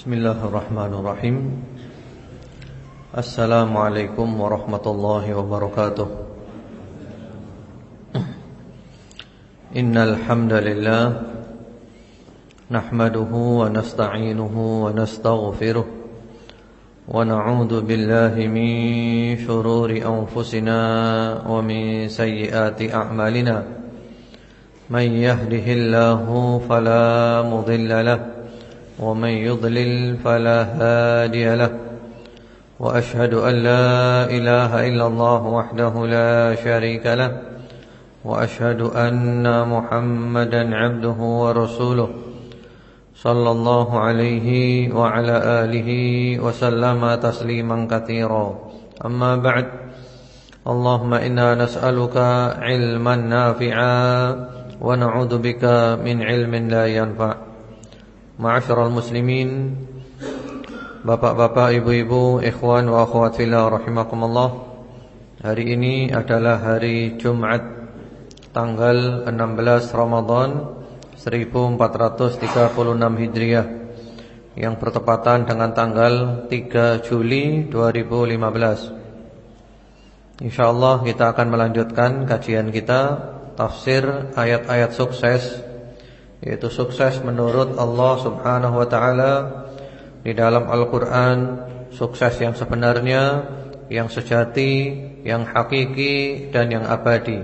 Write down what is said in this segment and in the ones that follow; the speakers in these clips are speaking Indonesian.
Bismillahirrahmanirrahim. Assalamualaikum warahmatullahi wabarakatuh. Innal alhamdulillah. nahmaduhu wa nasta'inuhu wa nastaghfiruh wa na'udzu billahi min shururi anfusina wa min sayyiati a'malina. May yahdihillahu fala mudilla ومن يضلل فلا هادي له وأشهد أن لا إله إلا الله وحده لا شريك له وأشهد أن محمدا عبده ورسوله صلى الله عليه وعلى آله وسلم تسليما كثيرا. أما بعد اللهم إنا نسألك علما نافعا ونعوذ بك من علم لا ينفع. Ma'asyiral muslimin Bapak-bapak, ibu-ibu, ikhwan wa akhwat fillah rahimakumullah. Hari ini adalah hari Jumat Tanggal 16 Ramadan 1436 Hijriah Yang bertepatan dengan tanggal 3 Juli 2015 InsyaAllah kita akan melanjutkan kajian kita Tafsir ayat-ayat sukses yaitu sukses menurut Allah Subhanahu wa taala di dalam Al-Qur'an, sukses yang sebenarnya, yang sejati, yang hakiki dan yang abadi.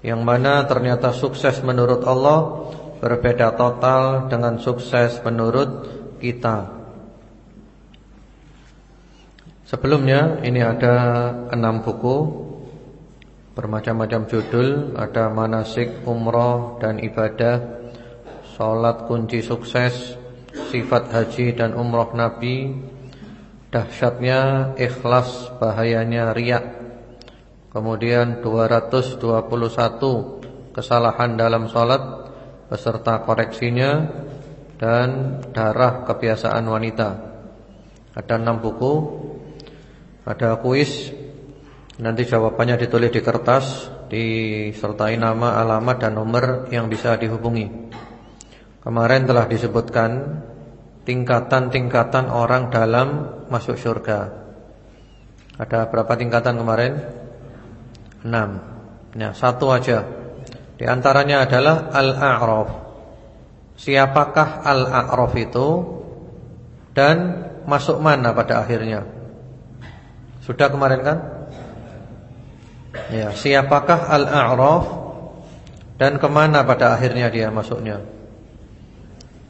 Yang mana ternyata sukses menurut Allah berbeda total dengan sukses menurut kita. Sebelumnya ini ada enam buku bermacam-macam judul, ada manasik umroh dan ibadah Salat kunci sukses Sifat haji dan umroh Nabi. Dahsyatnya ikhlas Bahayanya riak. Kemudian 221 Kesalahan dalam salat Beserta koreksinya Dan darah kebiasaan wanita. Ada enam buku. Ada kuis. Nanti jawabannya ditulis di kertas Disertai nama, alamat, dan nomor yang bisa dihubungi Kemarin telah disebutkan tingkatan-tingkatan orang dalam masuk surga. Ada berapa tingkatan kemarin? Enam. Nah, satu aja. Di antaranya adalah al-a'raf. Siapakah al-a'raf itu dan masuk mana pada akhirnya? Sudah kemarin kan? Ya, siapakah al-a'raf dan ke mana pada akhirnya dia masuknya?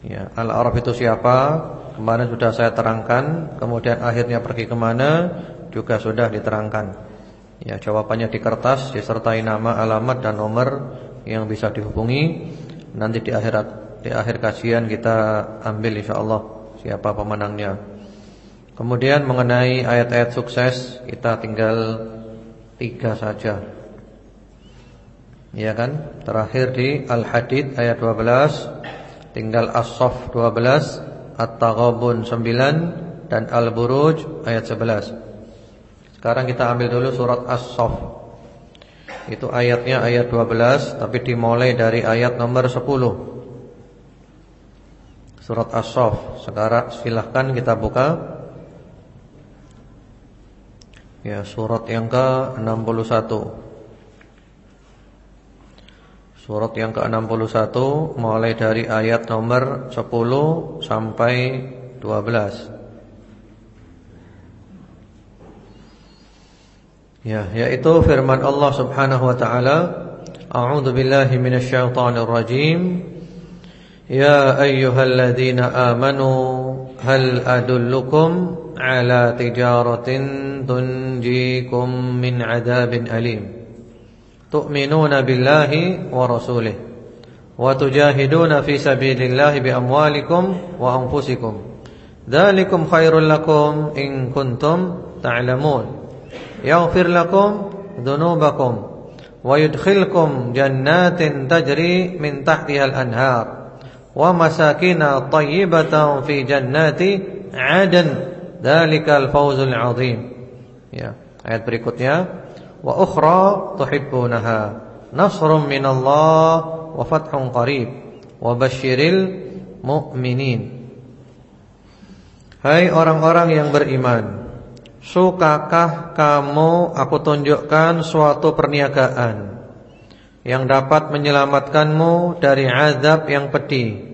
Ya, Al-Araf itu siapa? Kemarin sudah saya terangkan Kemudian akhirnya pergi ke mana? Juga sudah diterangkan. Ya, jawabannya di kertas Disertai nama, alamat, dan nomor Yang bisa dihubungi. Nanti di akhirat Di akhir kajian kita ambil insya Allah Siapa pemenangnya. Kemudian mengenai ayat-ayat sukses Kita tinggal Tiga saja. Ya kan? Terakhir di Al-Hadid ayat 12 Tinggal As-Saff 12 At-Taghabun 9 Dan Al-Buruj ayat 11 Sekarang kita ambil dulu surat As-Saff. Itu ayatnya ayat 12 Tapi dimulai dari ayat nomor 10 Surat As-Saff. Sekarang silahkan kita buka. Ya surat yang ke-61 Surat yang ke-61 mulai dari ayat nomor 10 sampai 12. Ya, yaitu firman Allah Subhanahu wa taala, A'udzu billahi minasyaitonir rajim. Ya ayyuhalladzina amanu hal adullukum ala tijaratin tunjikum min adzabin alim tu'minuna billahi wa rasulih wa tujahiduna fi sabilillahi bi amwalikum wa anfusikum. Dzalikum khairul lakum in kuntum ta'lamun. Yaghfir lakum dhunubakum wa yudkhilkum jannatin tajri min tahtiha al-anhar wa masakina tayyibatan fi jannati 'adan. Dzalikal fawzul 'azim ya ayat berikutnya wa ukhra tuhibbunaha. Nasrun minallah wa fathun qarib. Wa basyiril mu'minin. Hai orang-orang yang beriman Sukakah kamu aku tunjukkan suatu perniagaan Yang dapat menyelamatkanmu dari azab yang pedih?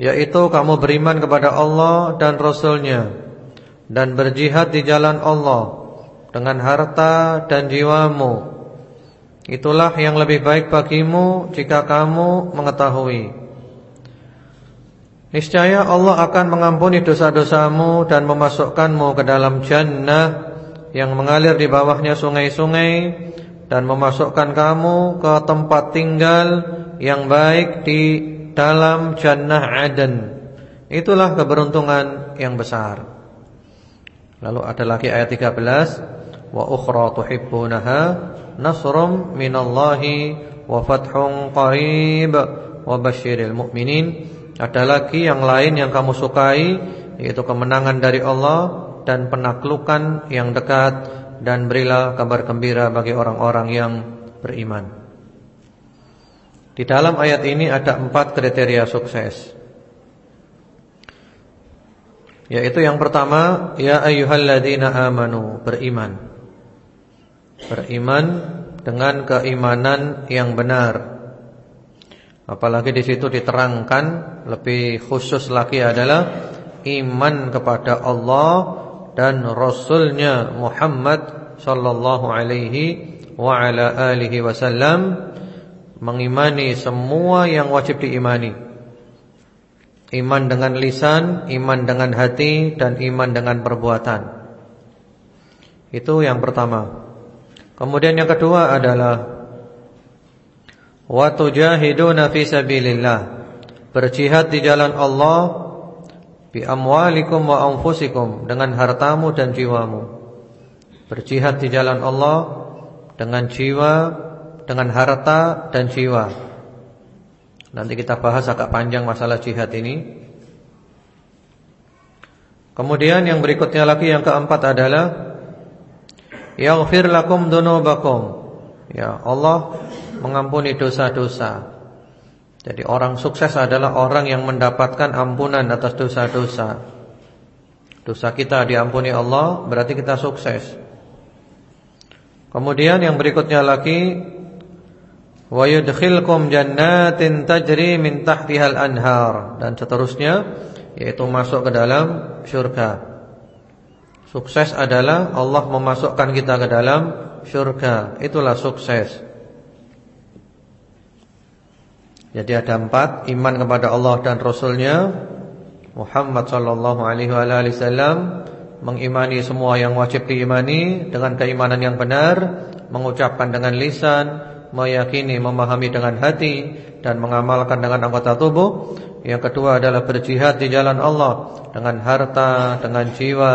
Yaitu kamu beriman kepada Allah dan Rasulnya Dan berjihad di jalan Allah Dengan harta dan jiwamu Itulah yang lebih baik bagimu jika kamu mengetahui Niscaya Allah akan mengampuni dosa-dosamu dan memasukkanmu ke dalam jannah yang mengalir di bawahnya sungai-sungai dan memasukkan kamu ke tempat tinggal yang baik di dalam jannah Aden. Itulah keberuntungan yang besar. Lalu ada lagi ayat 13, wa ukhra tuhibbunaha nasrum minallahi wa fathun qarib. Wa basyiril mu'minin. Ada lagi yang lain yang kamu sukai Yaitu kemenangan dari Allah Dan penaklukan yang dekat Dan berilah kabar gembira bagi orang-orang yang beriman. Di dalam ayat ini ada empat kriteria sukses. Yaitu yang pertama Ya ayyuhalladzina amanu Beriman Beriman dengan keimanan yang benar Apalagi di situ diterangkan lebih khusus lagi adalah iman kepada Allah dan Rasulnya Muhammad sallallahu alaihi wa ala alihi wasallam mengimani semua yang wajib diimani. Iman dengan lisan, iman dengan hati dan iman dengan perbuatan. Itu yang pertama. Kemudian yang kedua adalah wa tujahiduna fi sabilillah. Berjihad di jalan Allah bi amwalikum wa anfusikum dengan hartamu dan jiwamu. Berjihad di jalan Allah dengan jiwa dengan harta dan jiwa. Nanti kita bahas agak panjang masalah jihad ini. Kemudian yang berikutnya lagi yang keempat adalah yaghfir lakum dunubakum ya Allah mengampuni dosa-dosa. Jadi orang sukses adalah orang yang mendapatkan ampunan atas dosa-dosa. Dosa kita diampuni Allah berarti kita sukses. Kemudian yang berikutnya lagi wa yudkhilkum jannatin tajri min tahtihal anhar dan seterusnya yaitu masuk ke dalam surga. Sukses adalah Allah memasukkan kita ke dalam surga. Itulah sukses. Jadi ada empat Iman kepada Allah dan Rasulnya Muhammad sallallahu alaihi wasallam Mengimani semua yang wajib diimani Dengan keimanan yang benar Mengucapkan dengan lisan Meyakini, memahami dengan hati Dan mengamalkan dengan anggota tubuh Yang kedua adalah berjihad di jalan Allah Dengan harta, dengan jiwa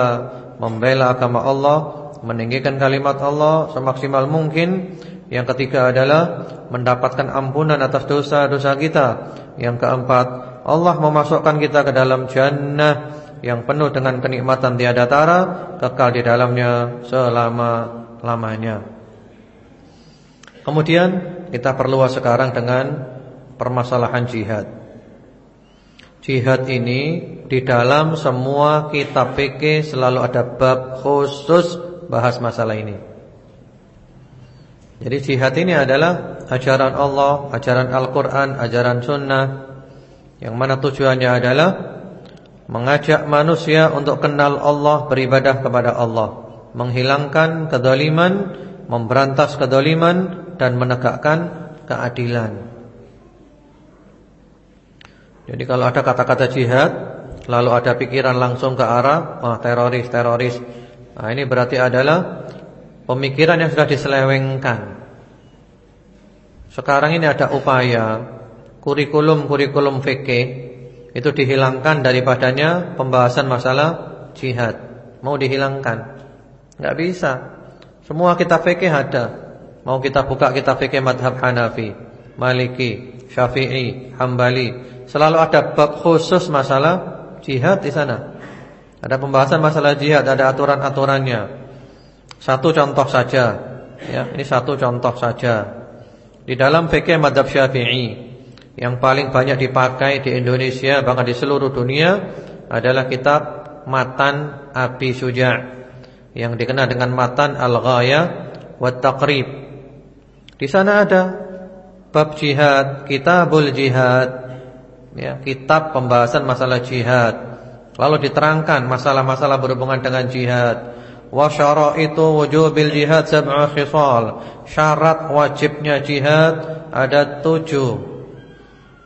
Membela agama Allah Meninggikan kalimat Allah Semaksimal mungkin yang ketiga adalah mendapatkan ampunan atas dosa-dosa kita. Yang keempat, Allah memasukkan kita ke dalam jannah yang penuh dengan kenikmatan tiada tara, kekal di dalamnya selama-lamanya. Kemudian kita perlu sekarang dengan permasalahan jihad. Jihad ini di dalam semua kitab fikih selalu ada bab khusus bahas masalah ini. Jadi jihad ini adalah ajaran Allah, ajaran Al-Quran, ajaran Sunnah. Yang mana tujuannya adalah Mengajak manusia untuk kenal Allah, beribadah kepada Allah. Menghilangkan kedoliman, memberantas kedoliman Dan menegakkan keadilan Jadi kalau ada kata-kata jihad Lalu ada pikiran langsung ke arah oh, Teroris, teroris. Nah ini berarti adalah Pemikiran yang sudah diselewengkan. Sekarang ini ada upaya Kurikulum-kurikulum fikih Itu dihilangkan daripadanya Pembahasan masalah jihad. Mau dihilangkan? Nggak bisa. Semua kitab fikih ada. Mau kita buka kitab fikih madhab Hanafi Maliki, Syafi'i, Hambali Selalu ada bab khusus masalah jihad di sana. Ada pembahasan masalah jihad Ada aturan-aturannya. Satu contoh saja ya, Ini satu contoh saja. Di dalam fikih madhab syafi'i Yang paling banyak dipakai di Indonesia Bahkan di seluruh dunia Adalah kitab matan Abi Syuja' yang dikenal dengan matan Al-Ghayah wa Taqrib. Di sana ada bab jihad, kitabul jihad, ya, kitab pembahasan masalah jihad. Lalu diterangkan masalah-masalah berhubungan dengan jihad. Wa syaraitu wujubil jihad sab'a khisal. Syarat wajibnya jihad ada tujuh.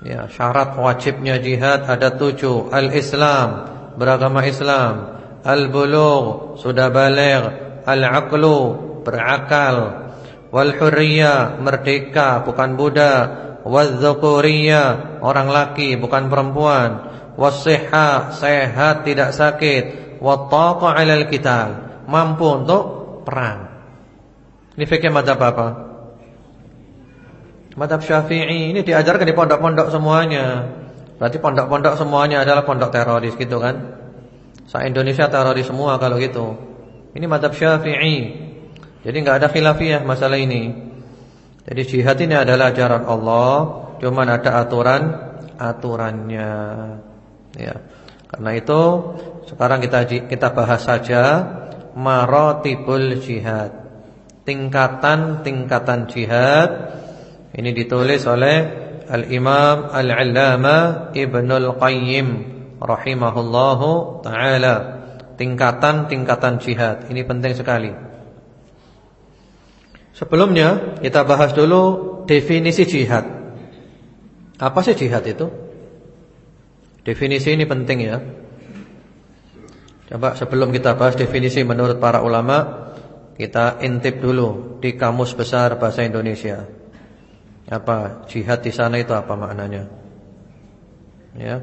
Ya, syarat wajibnya jihad ada tujuh. Al-Islam, beragama Islam. Al-bulugh sudah balik Al-aqlu berakal Wal hurriya merdeka bukan budak Wal dhukuriya orang laki bukan perempuan Wasihha sehat tidak sakit Wattaqa alal kital Mampu untuk perang Ini fikir madhab apa? Madhab syafi'i Ini diajarkan di pondok-pondok semuanya Berarti pondok-pondok semuanya adalah pondok teroris gitu kan Se-Indonesia teroris semua kalau gitu. Ini madhab syafi'i. Jadi nggak ada khilafiyah masalah ini. Jadi jihad ini adalah ajaran Allah, cuman ada aturan aturannya. Ya. Karena itu sekarang kita kita bahas saja maratibul jihad. Tingkatan-tingkatan jihad ini ditulis oleh Al-Imam Al-Allamah Ibnul Qayyim rahimahullahu taala tingkatan-tingkatan jihad. Ini penting sekali. Sebelumnya kita bahas dulu definisi jihad. Apa sih jihad itu? Definisi ini penting ya. Coba sebelum kita bahas definisi menurut para ulama, kita intip dulu di kamus besar bahasa Indonesia. Apa jihad di sana itu apa maknanya? Ya.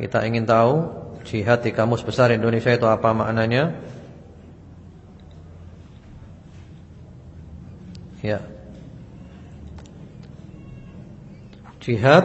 Kita ingin tahu jihad di kamus besar Indonesia itu apa maknanya? Ya. Jihad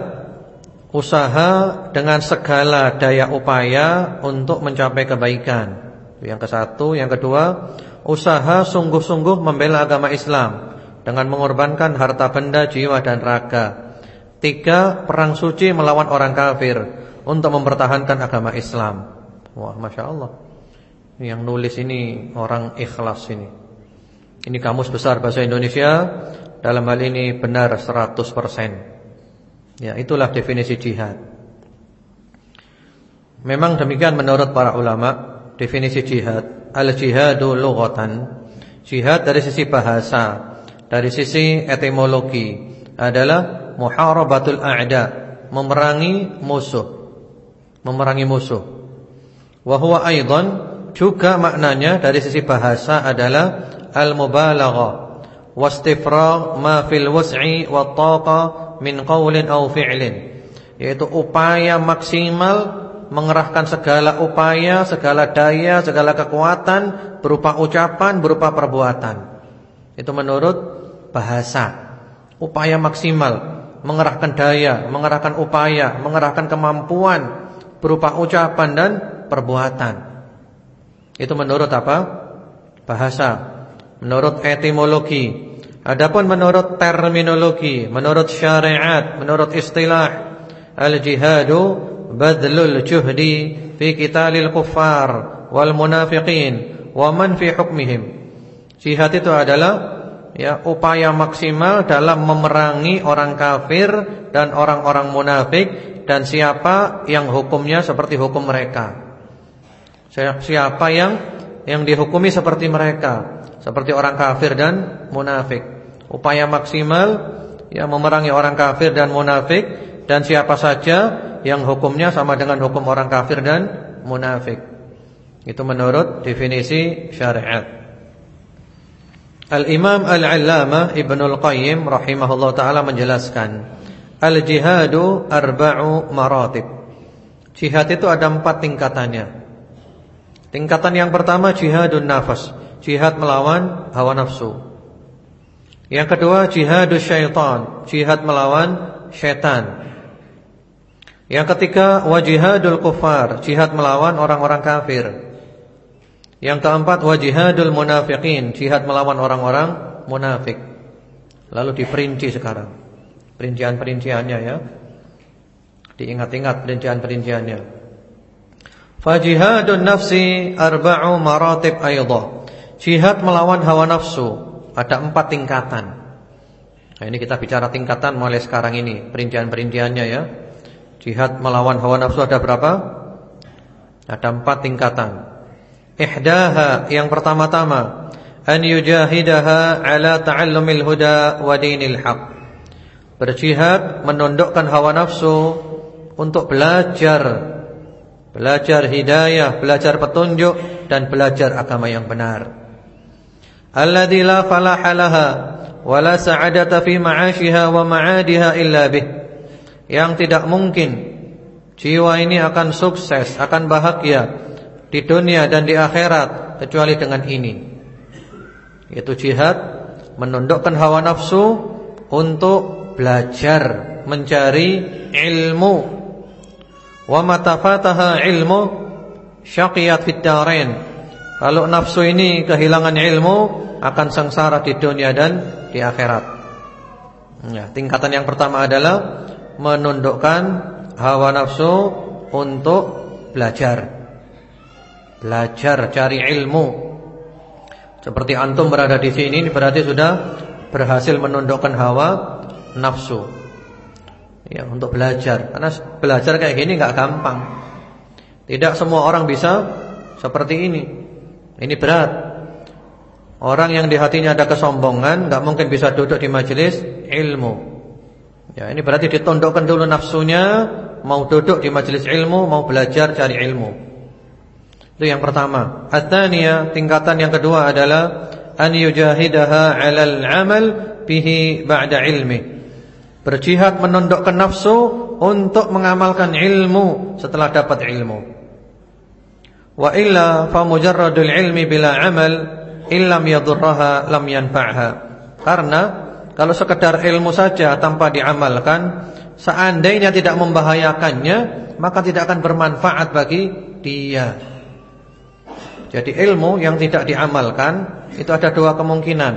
usaha dengan segala daya upaya untuk mencapai kebaikan. Yang ke satu, yang kedua, usaha sungguh-sungguh membela agama Islam dengan mengorbankan harta benda, jiwa dan raga. Tiga, perang suci melawan orang kafir untuk mempertahankan agama Islam. Wah, masya Allah. Yang nulis ini orang ikhlas ini. Ini kamus besar bahasa Indonesia dalam hal ini benar 100%. Ya, itulah definisi jihad. Memang demikian menurut para ulama definisi jihad. Al-jihadu lughatan. Jihad dari sisi bahasa, dari sisi etimologi adalah muharabatul a'da, memerangi musuh memerangi musuh. Wa huwa aidan juga maknanya dari sisi bahasa adalah al-mubalaghah wastifragh ma fil wus'i wa taqa min qawlin aw fi'lin yaitu upaya maksimal mengerahkan segala upaya, segala daya, segala kekuatan berupa ucapan, berupa perbuatan. Itu menurut bahasa. Upaya maksimal mengerahkan daya, mengerahkan upaya, mengerahkan kemampuan berupa ucapan dan perbuatan. Itu menurut apa? Bahasa. Menurut etimologi. Adapun menurut terminologi, menurut syariat, menurut istilah, al-jihadu badlul juhdi fi qitalil kuffar wal munafiqin wa man fi hukmihim. Jihad itu adalah ya upaya maksimal dalam memerangi orang kafir dan orang-orang munafik dan siapa yang hukumnya seperti hukum mereka. Siapa yang yang dihukumi seperti mereka, seperti orang kafir dan munafik. Upaya maksimal ya memerangi orang kafir dan munafik dan siapa saja yang hukumnya sama dengan hukum orang kafir dan munafik. Itu menurut definisi syariat. Al-Imam Al-Allamah Ibnul Qayyim rahimahullah taala menjelaskan Al-jihadu arba'u maratib. Jihad itu ada empat tingkatannya. Tingkatan yang pertama jihadun nafas, jihad melawan hawa nafsu. Yang kedua jihadus syaitan, jihad melawan syaitan. Yang ketiga wajihadul kufar, jihad melawan orang-orang kafir. Yang keempat wajihadul munafiqin, jihad melawan orang-orang munafik. Lalu diperinci sekarang perincian-perinciannya ya. Diingat-ingat perincian-perinciannya. Fajihadun nafsi arba'u maratib aidha. Jihad melawan hawa nafsu ada empat tingkatan. Nah, ini kita bicara tingkatan mulai sekarang ini, perincian-perinciannya ya. Jihad melawan hawa nafsu ada berapa? Ada empat tingkatan. Ihdaha yang pertama-tama an yujahidaha ala ta'allumil huda wa dinil haq. Berjihad menundukkan hawa nafsu untuk belajar belajar hidayah, belajar petunjuk dan belajar agama yang benar. Alladzi la falaha laha wa la sa'adata fi ma'ashiha wa ma'adiha illa bih. Yang tidak mungkin jiwa ini akan sukses, akan bahagia di dunia dan di akhirat kecuali dengan ini. Yaitu jihad menundukkan hawa nafsu untuk belajar, mencari ilmu Wa matafataha ilmu syaqiyat fid darain. Kalau nafsu ini kehilangan ilmu akan sengsara di dunia dan di akhirat. Ya, tingkatan yang pertama adalah menundukkan hawa nafsu untuk belajar. Belajar cari ilmu. Seperti antum berada di sini berarti sudah berhasil menundukkan hawa nafsu ya untuk belajar. Karena belajar kayak gini nggak gampang. Tidak semua orang bisa seperti ini. Ini berat. Orang yang di hatinya ada kesombongan nggak mungkin bisa duduk di majelis ilmu. Ya, ini berarti ditundukkan dulu nafsunya, mau duduk di majelis ilmu, mau belajar cari ilmu. Itu yang pertama. Ats-tsaniyah, tingkatan yang kedua adalah an yujahidaha 'alal 'amal bihi ba'da ilmi. Berjihad menundukkan nafsu untuk mengamalkan ilmu setelah dapat ilmu. Wa illa fa mujarradul ilmi bila amal illam yadurraha lam yanfa'ha. Karena kalau sekedar ilmu saja tanpa diamalkan, seandainya tidak membahayakannya, maka tidak akan bermanfaat bagi dia. Jadi ilmu yang tidak diamalkan itu ada dua kemungkinan,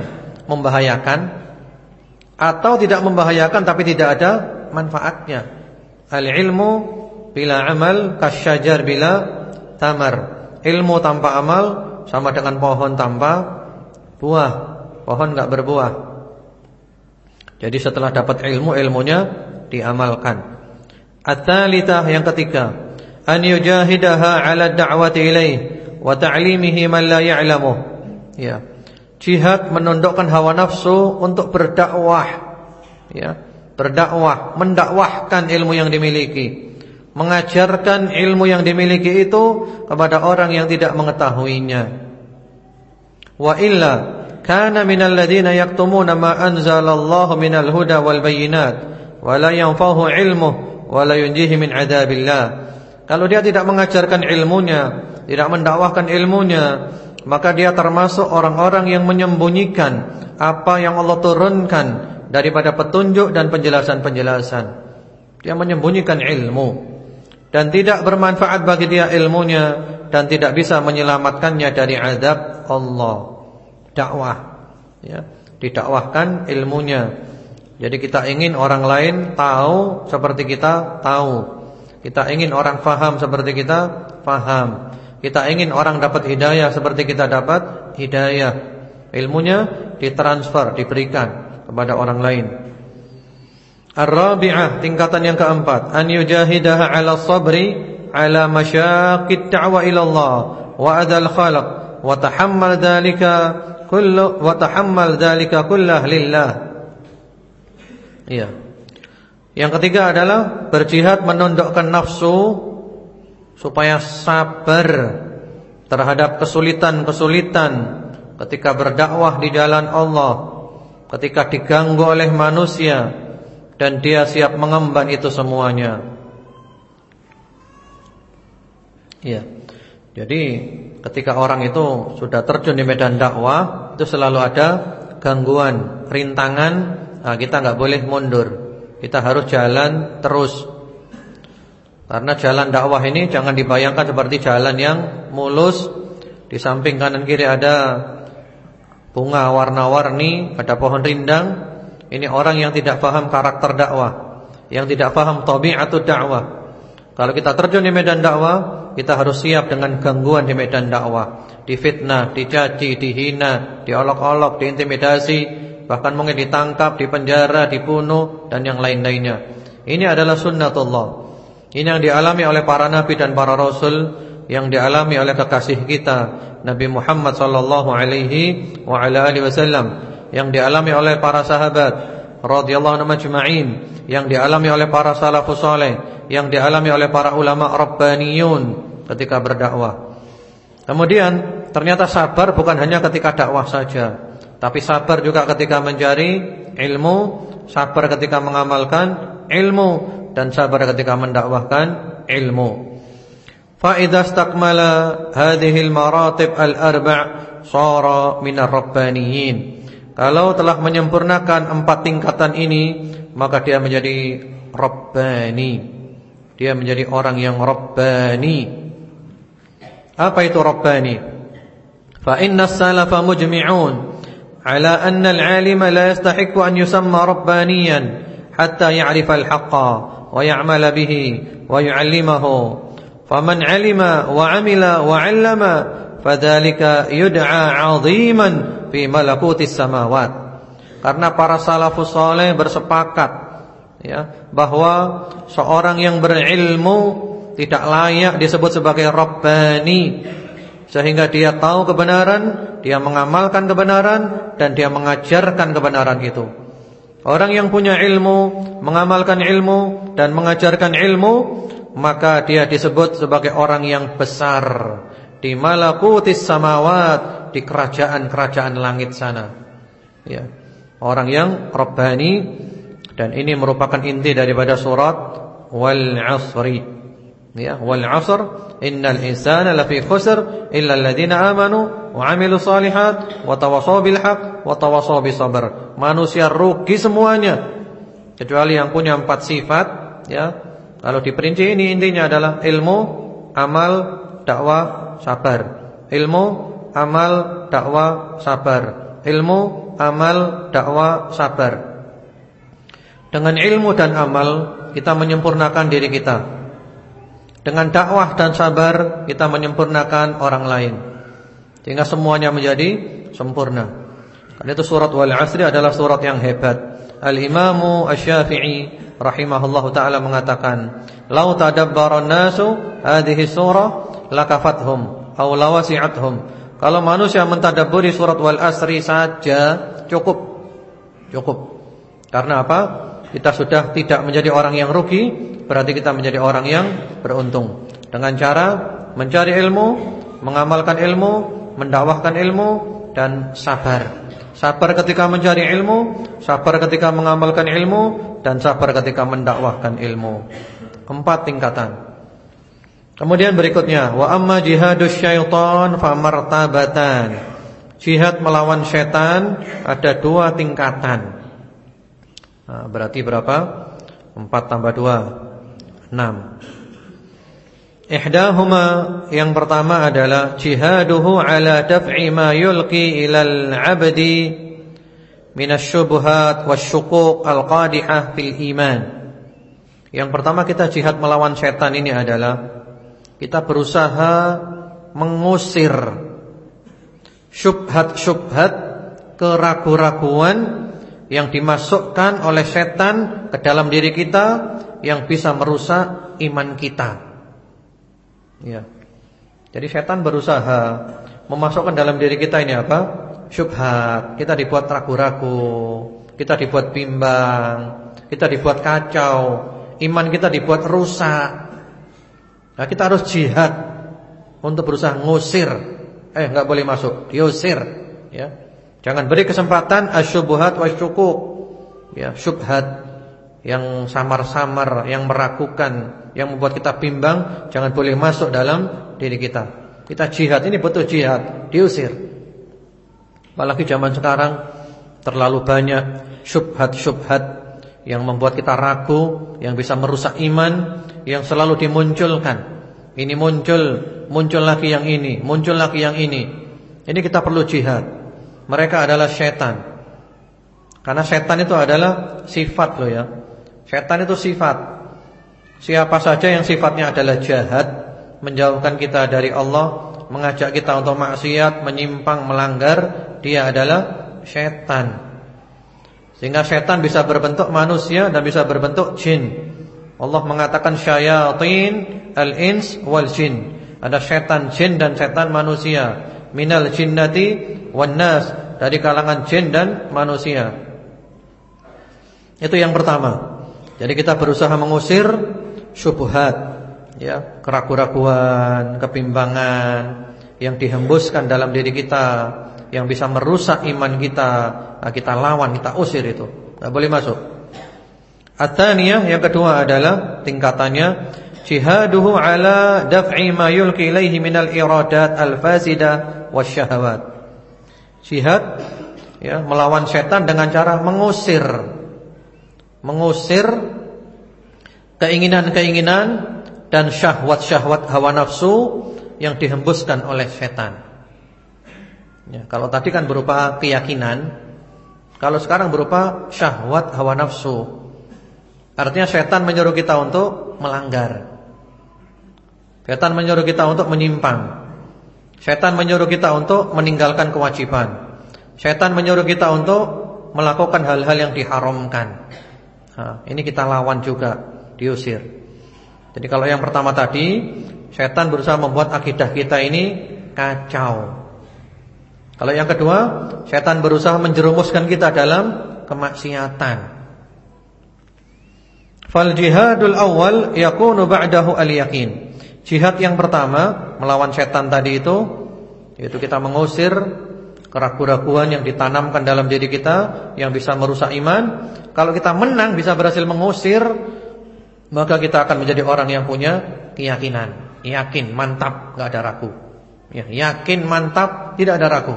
membahayakan atau tidak membahayakan tapi tidak ada manfaatnya. Al ilmu bila amal kasyajar bila tamar. Ilmu tanpa amal sama dengan pohon tanpa buah. Pohon enggak berbuah. Jadi setelah dapat ilmu ilmunya diamalkan. At-tsalitsah yang ketiga, an yujahidaha 'ala da'wati ilaih wa ta'limihi man la ya'lamu. Ya. Jihad menundukkan hawa nafsu untuk berdakwah. Ya, berdakwah, mendakwahkan ilmu yang dimiliki. Mengajarkan ilmu yang dimiliki itu kepada orang yang tidak mengetahuinya. Wa illa kana minal ladina yaktumuna ma anzalallahu minal huda wal bayyinat wa la yanfahu ilmuhu wa la yunjihi min adabillah. Kalau dia tidak mengajarkan ilmunya, tidak mendakwahkan ilmunya, maka dia termasuk orang-orang yang menyembunyikan apa yang Allah turunkan daripada petunjuk dan penjelasan-penjelasan. Dia menyembunyikan ilmu dan tidak bermanfaat bagi dia ilmunya dan tidak bisa menyelamatkannya dari azab Allah. Dakwah ya, didakwahkan ilmunya. Jadi kita ingin orang lain tahu seperti kita tahu. Kita ingin orang faham seperti kita faham. Kita ingin orang dapat hidayah seperti kita dapat hidayah. Ilmunya ditransfer, diberikan kepada orang lain. Ar-rabi'ah, tingkatan yang keempat, an yujahidaha 'ala sabri 'ala masyaqqit da'wa ila Allah wa adal khalq wa tahammal dhalika kullu wa tahammal dhalika kullah lillah. Iya. Yang ketiga adalah berjihad menundukkan nafsu supaya sabar terhadap kesulitan-kesulitan ketika berdakwah di jalan Allah, ketika diganggu oleh manusia dan dia siap mengemban itu semuanya. Ya. Jadi ketika orang itu sudah terjun di medan dakwah, itu selalu ada gangguan, rintangan, nah kita nggak boleh mundur. Kita harus jalan terus karena jalan dakwah ini jangan dibayangkan seperti jalan yang mulus. Di samping kanan kiri ada bunga warna-warni Ada pohon rindang. Ini orang yang tidak paham karakter dakwah Yang tidak paham tabi'atul dakwah. Kalau kita terjun di medan dakwah Kita harus siap dengan gangguan di medan dakwah. Difitnah, dicaci, dihina Diolok-olok, diintimidasi Bahkan mungkin ditangkap, dipenjara, dibunuh Dan yang lain-lainnya. Ini adalah sunnatullah Ini yang dialami oleh para nabi dan para rasul Yang dialami oleh kekasih kita Nabi Muhammad sallallahu alaihi wa ala alihi wasallam Yang dialami oleh para sahabat radhiyallahu anhum ajma'in yang dialami oleh para salafus saleh, yang dialami oleh para ulama rabbaniyun ketika berdakwah. Kemudian ternyata sabar bukan hanya ketika dakwah saja, tapi sabar juga ketika mencari ilmu, sabar ketika mengamalkan ilmu dan sabar ketika mendakwahkan ilmu. Fa idza istakmala hadhihi al-maratib al-arba' sara min ar-rabbaniyin. Kalau telah menyempurnakan empat tingkatan ini Maka dia menjadi Rabbani Dia menjadi orang yang Rabbani Apa itu Rabbani? Fa inna salafa mujmi'un Ala anna al-alima la yastahiku an yusamma Rabbaniyan Hatta ya'rifa al-haqqa Yu'allimahu Faman alima wa amila wa 'allama Fadhalika yud'a 'aziman fi malakutis samawat. Karena para salafus saleh bersepakat ya bahwa seorang yang berilmu tidak layak disebut sebagai rabbani sehingga dia tahu kebenaran, dia mengamalkan kebenaran dan dia mengajarkan kebenaran itu. Orang yang punya ilmu, mengamalkan ilmu dan mengajarkan ilmu, maka dia disebut sebagai orang yang besar di malakutis samawat di kerajaan-kerajaan langit sana. Ya. Orang yang rabbani dan ini merupakan inti daripada surat wal 'asri. Ya, wal 'asr innal insana lafi khusr illa alladhina amanu wa 'amilu salihat wa tawassaw bil haqq wa tawassaw bis sabr. Manusia rugi semuanya kecuali yang punya empat sifat, ya. Kalau diperinci ini intinya adalah ilmu, amal, dakwah, sabar. Ilmu, amal, dakwah, sabar. Ilmu, amal, dakwah, sabar. Dengan ilmu dan amal kita menyempurnakan diri kita. Dengan dakwah dan sabar kita menyempurnakan orang lain. Sehingga semuanya menjadi sempurna. Karena itu surat Wal Asri adalah surat yang hebat. Al-Imamu Asy-Syafi'i rahimahullahu taala mengatakan, "Lau tadabbara nasu hadhihi surah lakafathum aw lawasi'athum." Kalau manusia mentadaburi surat wal asri saja cukup. Cukup. Karena apa? Kita sudah tidak menjadi orang yang rugi, berarti kita menjadi orang yang beruntung. Dengan cara mencari ilmu, mengamalkan ilmu, mendakwahkan ilmu dan sabar. Sabar ketika mencari ilmu, sabar ketika mengamalkan ilmu dan sabar ketika mendakwahkan ilmu. Empat tingkatan. Kemudian berikutnya wa amma jihadus syaitan famartabatan. Jihad melawan setan ada dua tingkatan. Nah, berarti berapa? 4 tambah 2 6. Ihdahuma yang pertama adalah jihaduhu ala daf'i ma yulqi ilal 'abdi minasyubuhat wasyuquq al-qadihah fil iman. Yang pertama kita jihad melawan setan ini adalah kita berusaha mengusir syubhat-syubhat keraguan-raguan yang dimasukkan oleh setan ke dalam diri kita yang bisa merusak iman kita. Ya. Jadi setan berusaha memasukkan dalam diri kita ini apa? Syubhat. Kita dibuat ragu-ragu, kita dibuat bimbang, kita dibuat kacau, iman kita dibuat rusak. Nah, kita harus jihad untuk berusaha ngusir. Eh, enggak boleh masuk, diusir, ya. Jangan beri kesempatan asyubuhat wasyukuk. Ya, syubhat yang samar-samar, yang meragukan, yang membuat kita bimbang, jangan boleh masuk dalam diri kita. Kita jihad ini betul jihad, diusir. Apalagi zaman sekarang terlalu banyak syubhat-syubhat yang membuat kita ragu, yang bisa merusak iman, yang selalu dimunculkan. Ini muncul, muncul lagi yang ini, muncul lagi yang ini. Ini kita perlu jihad. Mereka adalah setan. Karena setan itu adalah sifat loh ya. Setan itu sifat. Siapa saja yang sifatnya adalah jahat, menjauhkan kita dari Allah, mengajak kita untuk maksiat, menyimpang, melanggar, dia adalah setan. Sehingga setan bisa berbentuk manusia dan bisa berbentuk jin. Allah mengatakan syayatin al-ins wal jin. Ada setan jin dan setan manusia. Minal jinnati wan nas, dari kalangan jin dan manusia. Itu yang pertama. Jadi kita berusaha mengusir syubhat, ya, keraguan-raguan, kebimbangan yang dihembuskan dalam diri kita, yang bisa merusak iman kita, nah, kita lawan, kita usir itu. Enggak boleh masuk. At-thaniyah yang kedua adalah tingkatannya jihaduhu ala daf'i ma yulqi ilaihi minal iradat al-fasida wasyahawat. Jihad ya, melawan setan dengan cara mengusir mengusir keinginan-keinginan dan syahwat-syahwat hawa nafsu yang dihembuskan oleh setan. Ya, kalau tadi kan berupa keyakinan, kalau sekarang berupa syahwat hawa nafsu. Artinya setan menyuruh kita untuk melanggar. Setan menyuruh kita untuk menyimpang. Setan menyuruh kita untuk meninggalkan kewajiban. Setan menyuruh kita untuk melakukan hal-hal yang diharamkan. Nah, ini kita lawan juga, diusir. Jadi kalau yang pertama tadi, setan berusaha membuat akidah kita ini kacau. Kalau yang kedua, setan berusaha menjerumuskan kita dalam kemaksiatan. Fal jihadul awal yakunu ba'dahu al-yaqin. Jihad yang pertama melawan setan tadi itu yaitu kita mengusir keraguan-raguan yang ditanamkan dalam diri kita yang bisa merusak iman. Kalau kita menang bisa berhasil mengusir, maka kita akan menjadi orang yang punya keyakinan, yakin, mantap, enggak ada ragu. Ya, yakin, mantap, tidak ada ragu.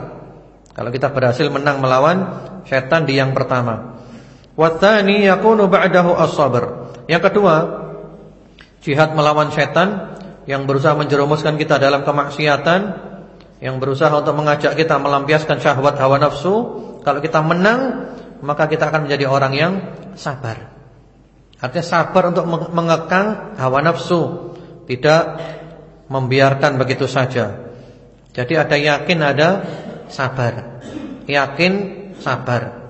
Kalau kita berhasil menang melawan setan di yang pertama. Watsani yakunu ba'dahu as-sabr. Yang kedua, jihad melawan setan yang berusaha menjerumuskan kita dalam kemaksiatan yang berusaha untuk mengajak kita melampiaskan syahwat hawa nafsu, kalau kita menang, maka kita akan menjadi orang yang sabar. Artinya sabar untuk mengekang hawa nafsu, tidak membiarkan begitu saja. Jadi ada yakin, ada sabar. Yakin, sabar.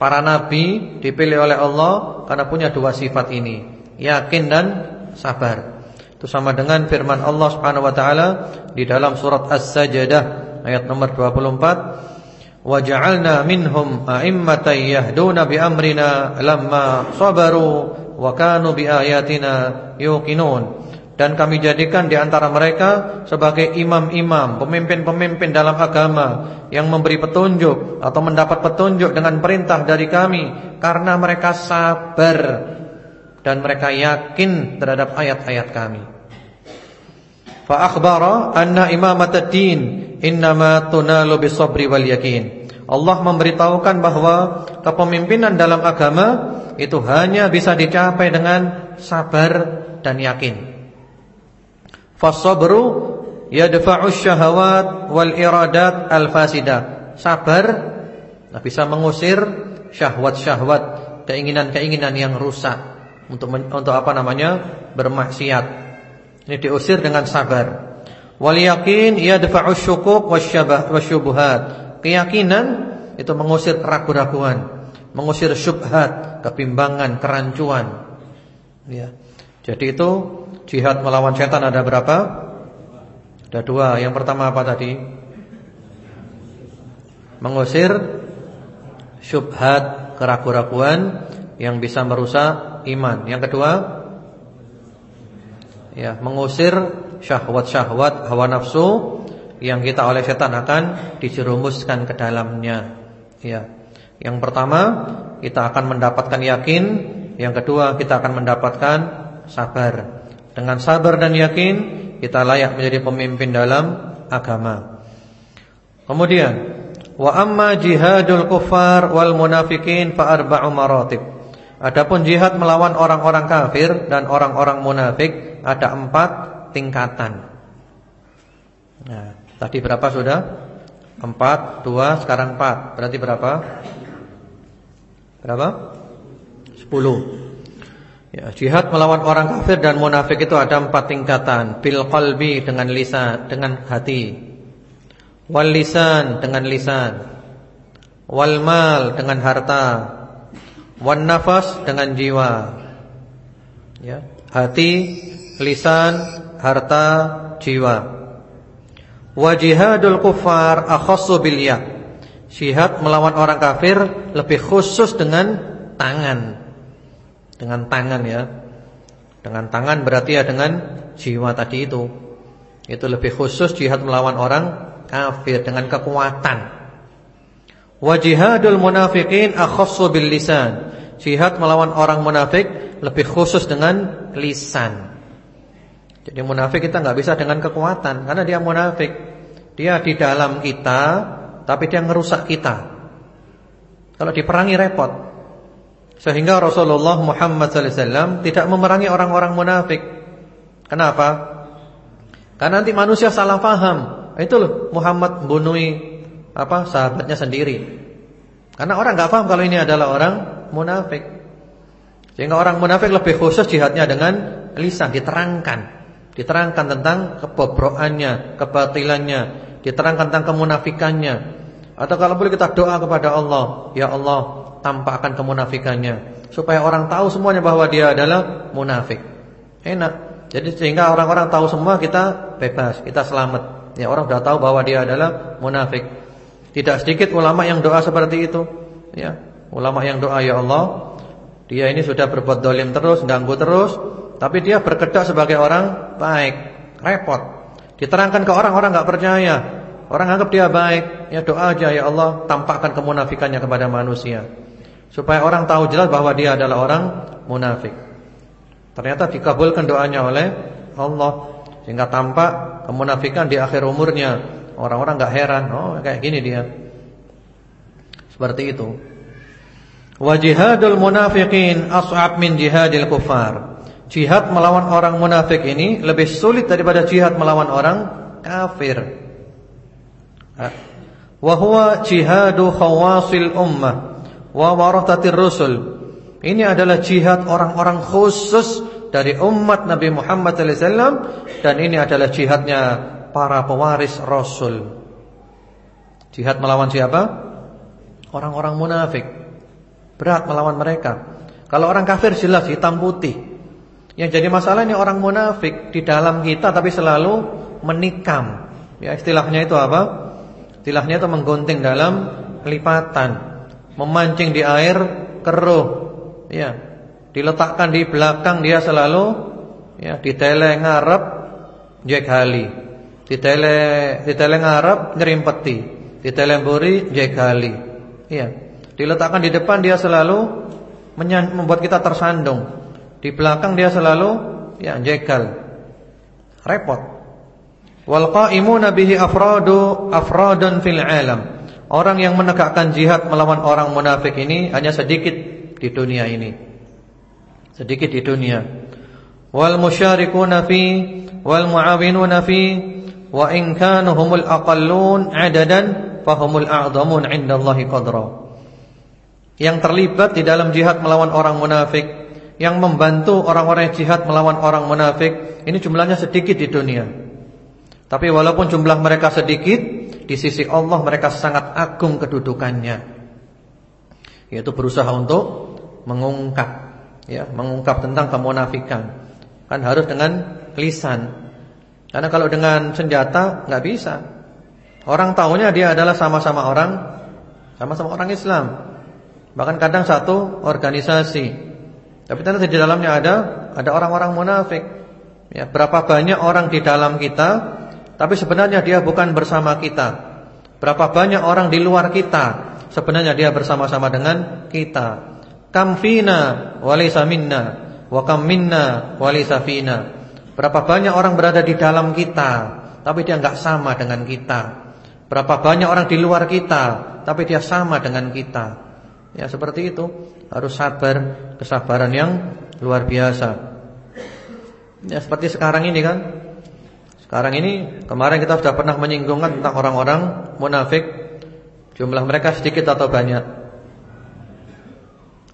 Para nabi dipilih oleh Allah karena punya dua sifat ini, yakin dan sabar. Itu sama dengan firman Allah Subhanahu wa taala di dalam surat As-Sajdah ayat nomor 24. Yahduna bi amrina lamma sabaru wa kanu bi ayatina yuqinun. Dan kami jadikan di antara mereka sebagai imam-imam, pemimpin-pemimpin dalam agama yang memberi petunjuk atau mendapat petunjuk dengan perintah dari kami karena mereka sabar dan mereka yakin terhadap ayat-ayat kami. Fa akhbara anna imamat ad-din innama tunalu bisabri wal yakin. Allah memberitahukan bahwa kepemimpinan dalam agama itu hanya bisa dicapai dengan sabar dan yakin. Fasabru yadfa'u syahawat wal iradat al-fasida. Sabar bisa mengusir syahwat-syahwat, keinginan-keinginan yang rusak untuk untuk apa namanya? bermaksiat. Ini diusir dengan sabar. Wal yakin yadfa'u syukuk wasyubuhat. Keyakinan itu mengusir keraguan-raguan, mengusir syubhat, kebimbangan, kerancuan. Ya. Jadi itu jihad melawan setan ada berapa? Ada dua. Yang pertama apa tadi? Mengusir syubhat, keraguan-raguan yang bisa merusak iman. Yang kedua, ya, mengusir syahwat-syahwat hawa nafsu yang kita oleh setan akan dijerumuskan ke dalamnya. Ya. Yang pertama, kita akan mendapatkan yakin, yang kedua kita akan mendapatkan sabar. Dengan sabar dan yakin, kita layak menjadi pemimpin dalam agama. Kemudian, wa amma jihadul kufar wal munafikin fa arba'u maratib. Adapun jihad melawan orang-orang kafir dan orang-orang munafik ada empat tingkatan. Nah, tadi berapa sudah? Empat, dua, sekarang empat. Berarti berapa? Berapa? Sepuluh. Ya, jihad melawan orang kafir dan munafik itu ada empat tingkatan. Bil qalbi dengan lisan, dengan hati. Wal lisan dengan lisan. Wal mal dengan harta. Wan nafas dengan jiwa. Ya, hati, lisan, harta, jiwa. Wa jihadul kuffar akhassu bil ya. Jihad melawan orang kafir lebih khusus dengan tangan dengan tangan ya. Dengan tangan berarti ya dengan jiwa tadi itu. Itu lebih khusus jihad melawan orang kafir dengan kekuatan. Wa jihadul munafiqin akhassu bil lisan. Jihad melawan orang munafik lebih khusus dengan lisan. Jadi munafik kita nggak bisa dengan kekuatan karena dia munafik. Dia di dalam kita tapi dia ngerusak kita. Kalau diperangi repot. Sehingga Rasulullah Muhammad SAW tidak memerangi orang-orang munafik. Kenapa? Karena nanti manusia salah paham. Itu loh Muhammad membunuhi apa sahabatnya sendiri. Karena orang nggak paham kalau ini adalah orang munafik. Sehingga orang munafik lebih khusus jihadnya dengan lisan diterangkan. Diterangkan tentang kebobrokannya, kebatilannya, diterangkan tentang kemunafikannya. Atau kalau boleh kita doa kepada Allah, ya Allah, tampakkan kemunafikannya supaya orang tahu semuanya bahwa dia adalah munafik. Enak. Jadi sehingga orang-orang tahu semua kita bebas, kita selamat. Ya orang sudah tahu bahwa dia adalah munafik. Tidak sedikit ulama yang doa seperti itu. Ya, ulama yang doa ya Allah, dia ini sudah berbuat dolim terus, ganggu terus, tapi dia berkedak sebagai orang baik. Repot. Diterangkan ke orang, orang nggak percaya. Orang anggap dia baik. Ya doa aja ya Allah, tampakkan kemunafikannya kepada manusia. Supaya orang tahu jelas bahwa dia adalah orang munafik. Ternyata dikabulkan doanya oleh Allah sehingga tampak kemunafikan di akhir umurnya. Orang-orang enggak heran, oh kayak gini dia. Seperti itu. Wa jihadul munafiqin as'ab min jihadil kufar. Jihad melawan orang munafik ini lebih sulit daripada jihad melawan orang kafir. Wa huwa jihadu khawasil ummah wa warathatir rusul. Ini adalah jihad orang-orang khusus dari umat Nabi Muhammad SAW dan ini adalah jihadnya para pewaris Rasul. Jihad melawan siapa? Orang-orang munafik. Berat melawan mereka. Kalau orang kafir jelas hitam putih. Yang jadi masalah ini orang munafik di dalam kita tapi selalu menikam. Ya istilahnya itu apa? Istilahnya itu menggunting dalam lipatan memancing di air keruh ya diletakkan di belakang dia selalu ya ditele ngarep jek hali ditele ditele ngarep ngerimpeti ditele mburi jek hali ya diletakkan di depan dia selalu membuat kita tersandung. Di belakang dia selalu ya jegal repot. Wal qaimuna bihi afradu afradun fil alam. Orang yang menegakkan jihad melawan orang munafik ini hanya sedikit di dunia ini. Sedikit di dunia. Wal musyarikuna fi wal muawinuna fi wa in kanu humul aqallun adadan fahumul a'dhamun 'indallahi qadra. Yang terlibat di dalam jihad melawan orang munafik, yang membantu orang-orang jihad melawan orang munafik, ini jumlahnya sedikit di dunia. Tapi walaupun jumlah mereka sedikit, di sisi Allah mereka sangat agung kedudukannya. Yaitu berusaha untuk mengungkap ya, mengungkap tentang kemunafikan. Kan harus dengan lisan. Karena kalau dengan senjata nggak bisa. Orang tahunya dia adalah sama-sama orang sama-sama orang Islam. Bahkan kadang satu organisasi. Tapi ternyata di dalamnya ada ada orang-orang munafik. Ya, berapa banyak orang di dalam kita tapi sebenarnya dia bukan bersama kita. Berapa banyak orang di luar kita, sebenarnya dia bersama-sama dengan kita. Kam fina minna wa kam fina. Berapa banyak orang berada di dalam kita, tapi dia enggak sama dengan kita. Berapa banyak orang di luar kita, tapi dia sama dengan kita. Ya seperti itu. Harus sabar, kesabaran yang luar biasa. Ya seperti sekarang ini kan sekarang ini kemarin kita sudah pernah menyinggungkan tentang orang-orang munafik. Jumlah mereka sedikit atau banyak?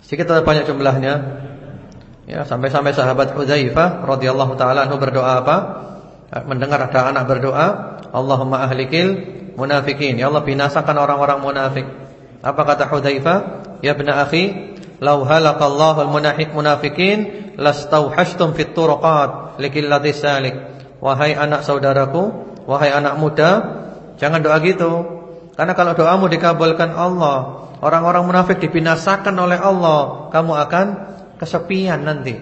Sedikit atau banyak jumlahnya? Ya, sampai-sampai sahabat Hudzaifah radhiyallahu taala anhu berdoa apa? Mendengar ada anak berdoa, Allahumma ahlikil munafikin. Ya Allah binasakan orang-orang munafik. Apa kata Hudzaifah? Ya ibn akhi, law halaqallahu almunafiq munafikin lastauhashtum fit turqat likillati salik. Wahai anak saudaraku, wahai anak muda, jangan doa gitu. Karena kalau doamu dikabulkan Allah, orang-orang munafik dibinasakan oleh Allah, kamu akan kesepian nanti.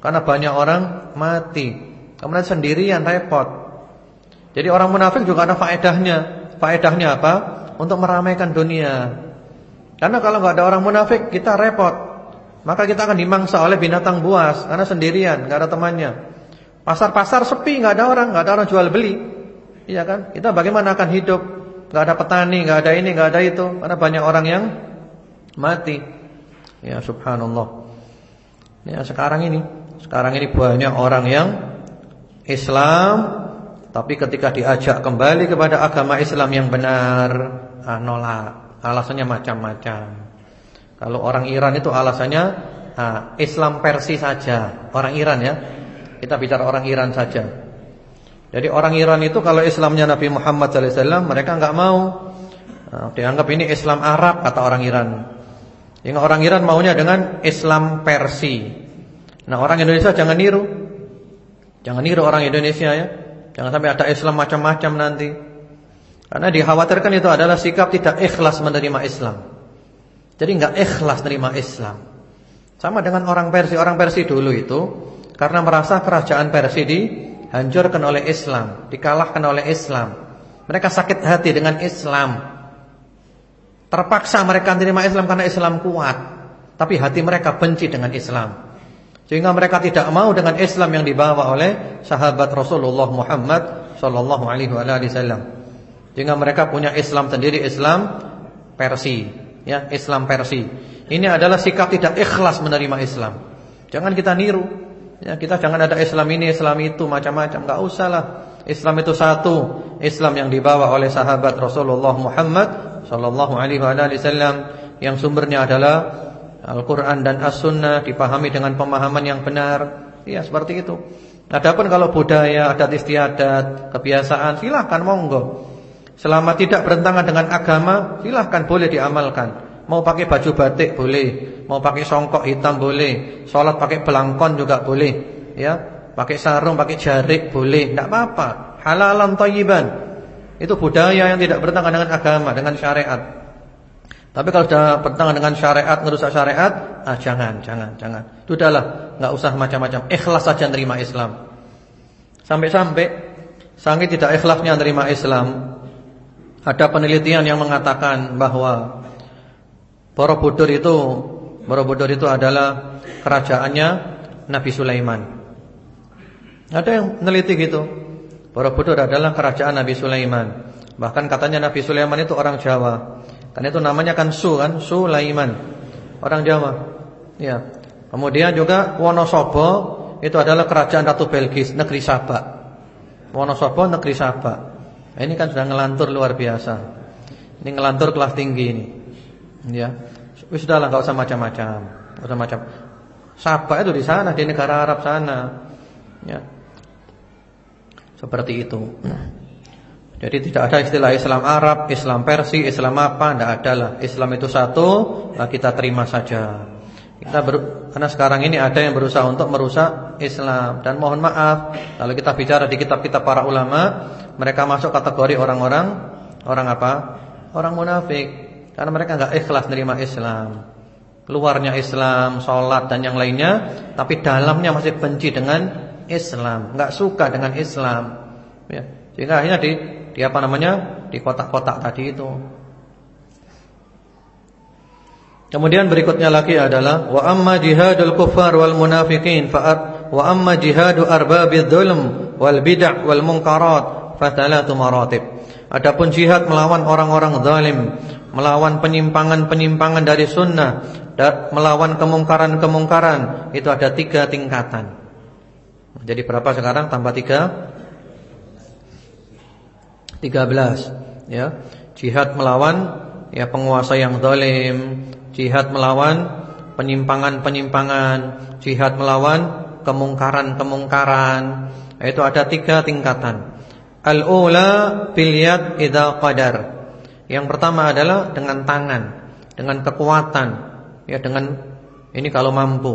Karena banyak orang mati. Kemudian sendirian repot. Jadi orang munafik juga ada faedahnya. Faedahnya apa? Untuk meramaikan dunia. Karena kalau nggak ada orang munafik kita repot. Maka kita akan dimangsa oleh binatang buas karena sendirian, nggak ada temannya. Pasar-pasar sepi, nggak ada orang, nggak ada orang jual beli. Iya kan? Kita bagaimana akan hidup? Nggak ada petani, nggak ada ini, nggak ada itu. Karena banyak orang yang mati. Ya subhanallah. Ya sekarang ini, sekarang ini banyak orang yang Islam tapi ketika diajak kembali kepada agama Islam yang benar, ah, nolak. Alasannya macam-macam. Kalau orang Iran itu alasannya nah, Islam Persi saja. Orang Iran ya. Kita bicara orang Iran saja. Jadi orang Iran itu kalau Islamnya Nabi Muhammad SAW mereka nggak mau. Nah, dianggap ini Islam Arab kata orang Iran. Yang orang Iran maunya dengan Islam Persi. Nah orang Indonesia jangan niru. Jangan niru orang Indonesia ya. Jangan sampai ada Islam macam-macam nanti. Karena dikhawatirkan itu adalah sikap tidak ikhlas menerima Islam. Jadi enggak ikhlas menerima Islam. Sama dengan orang Persia, orang Persia dulu itu karena merasa kerajaan Persia dihancurkan oleh Islam, dikalahkan oleh Islam. Mereka sakit hati dengan Islam. Terpaksa mereka menerima Islam karena Islam kuat, tapi hati mereka benci dengan Islam. Sehingga mereka tidak mau dengan Islam yang dibawa oleh sahabat Rasulullah Muhammad sallallahu alaihi wasallam. Sehingga mereka punya Islam sendiri Islam Persi. Ya Islam Persi. Ini adalah sikap tidak ikhlas menerima Islam. Jangan kita niru. Ya Kita jangan ada Islam ini Islam itu macam-macam. Gak usah lah. Islam itu satu. Islam yang dibawa oleh sahabat Rasulullah Muhammad Sallallahu alaihi wasallam Yang sumbernya adalah Al-Quran dan As-Sunnah Dipahami dengan pemahaman yang benar. Ya seperti itu. Adapun kalau budaya, adat istiadat, kebiasaan Silahkan monggo. Selama tidak bertentangan dengan agama, silahkan boleh diamalkan. Mau pakai baju batik boleh, mau pakai songkok hitam boleh, sholat pakai belangkon juga boleh, ya, pakai sarung, pakai jarik boleh, tidak apa-apa. Halalan thayyiban. Itu budaya yang tidak bertentangan dengan agama, dengan syariat. Tapi kalau sudah bertentangan dengan syariat, ngerusak syariat, ah jangan, jangan, jangan. Sudahlah, nggak usah macam-macam. Ikhlas saja nerima Islam. Sampai-sampai sangat tidak ikhlasnya nerima Islam, ada penelitian yang mengatakan bahwa Borobudur itu Borobudur itu adalah kerajaannya Nabi Sulaiman. Ada yang meneliti gitu. Borobudur adalah kerajaan Nabi Sulaiman. Bahkan katanya Nabi Sulaiman itu orang Jawa. Kan itu namanya kan Su kan, Sulaiman. Orang Jawa. Ya. Kemudian juga Wonosobo itu adalah kerajaan Ratu Belgis, negeri Sabak. Wonosobo negeri Sabak. Nah, ini kan sudah ngelantur luar biasa. Ini ngelantur kelas tinggi ini. Ya. Sudahlah enggak usah macam-macam. Enggak usah macam. Sabah itu di sana di negara Arab sana. Ya. Seperti itu. Jadi tidak ada istilah Islam Arab, Islam Persia, Islam apa, tidak ada lah. Islam itu satu, kita terima saja. Kita ber, karena sekarang ini ada yang berusaha untuk merusak Islam dan mohon maaf kalau kita bicara di kitab-kitab para ulama mereka masuk kategori orang-orang orang apa? Orang munafik. Karena mereka enggak ikhlas menerima Islam. Luarnya Islam, sholat dan yang lainnya, tapi dalamnya masih benci dengan Islam, enggak suka dengan Islam. Ya. Sehingga akhirnya di di apa namanya? di kotak-kotak tadi itu. Kemudian berikutnya lagi adalah wa amma jihadul kuffar wal munafiqin fa wa amma jihadu arbabidz dzulm wal bid'ah wal munkarat fathalatu maratib. Adapun jihad melawan orang-orang zalim, melawan penyimpangan-penyimpangan dari sunnah, melawan kemungkaran-kemungkaran, itu ada tiga tingkatan. Jadi berapa sekarang tambah tiga? Tiga belas. Ya, jihad melawan ya penguasa yang zalim, jihad melawan penyimpangan-penyimpangan, jihad melawan kemungkaran-kemungkaran. Itu ada tiga tingkatan. Al-ula bil yad idza qadar. Yang pertama adalah dengan tangan, dengan kekuatan, ya dengan ini kalau mampu.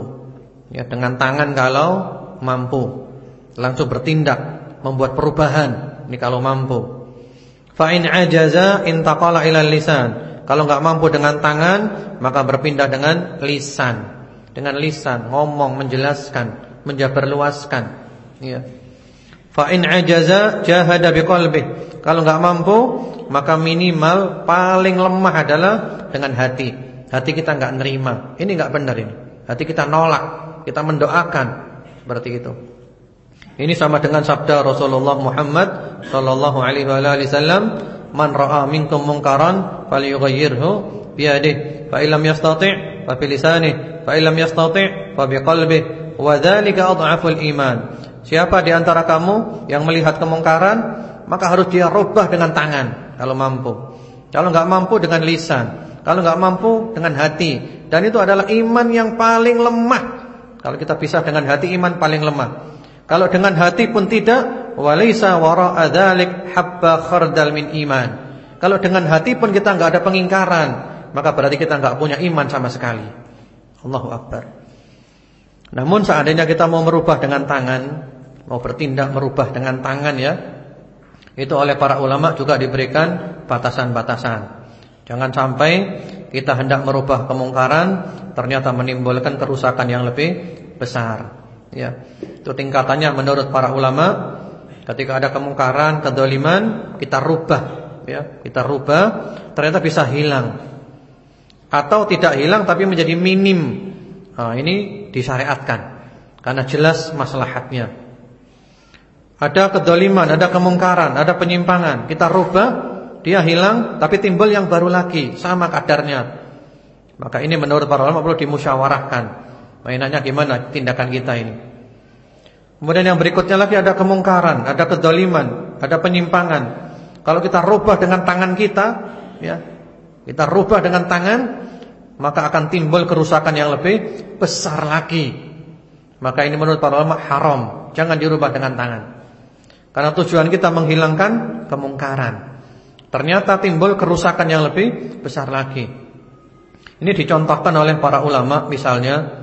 Ya dengan tangan kalau mampu. Langsung bertindak, membuat perubahan ini kalau mampu. Fa in ajaza intaqala ila lisan. Kalau enggak mampu dengan tangan, maka berpindah dengan lisan. Dengan lisan ngomong, menjelaskan, menjabarluaskan. Ya. Fa in ajaza jahada biqalbih. Kalau enggak mampu, maka minimal paling lemah adalah dengan hati. Hati kita enggak nerima. Ini enggak benar ini. Hati kita nolak, kita mendoakan. Berarti itu. Ini sama dengan sabda Rasulullah Muhammad sallallahu alaihi wasallam, "Man ra'a minkum munkaran falyughayyirhu biyadihi, fa illam yastati' fa bilisanihi, fa illam yastati' fa biqalbihi, wa dzalika adhaful iman." Siapa di antara kamu yang melihat kemungkaran, maka harus dia rubah dengan tangan kalau mampu. Kalau enggak mampu dengan lisan, kalau enggak mampu dengan hati. Dan itu adalah iman yang paling lemah. Kalau kita pisah dengan hati iman paling lemah. Kalau dengan hati pun tidak, walaisa wara'a dzalik habba khardal min iman. Kalau dengan hati pun kita enggak ada pengingkaran, maka berarti kita enggak punya iman sama sekali. Allahu akbar. Namun seandainya kita mau merubah dengan tangan, mau bertindak merubah dengan tangan ya. Itu oleh para ulama juga diberikan batasan-batasan. Jangan sampai kita hendak merubah kemungkaran ternyata menimbulkan kerusakan yang lebih besar. Ya. Itu tingkatannya menurut para ulama. Ketika ada kemungkaran, kedoliman, kita rubah, ya, kita rubah, ternyata bisa hilang. Atau tidak hilang tapi menjadi minim. Nah, ini disyariatkan karena jelas maslahatnya. Ada kedoliman, ada kemungkaran, ada penyimpangan. Kita rubah, dia hilang, tapi timbul yang baru lagi, sama kadarnya. Maka ini menurut para ulama perlu dimusyawarahkan. Mainannya gimana tindakan kita ini. Kemudian yang berikutnya lagi ada kemungkaran, ada kedoliman, ada penyimpangan. Kalau kita rubah dengan tangan kita, ya, kita rubah dengan tangan, maka akan timbul kerusakan yang lebih besar lagi. Maka ini menurut para ulama haram, jangan dirubah dengan tangan. Karena tujuan kita menghilangkan kemungkaran. Ternyata timbul kerusakan yang lebih besar lagi. Ini dicontohkan oleh para ulama misalnya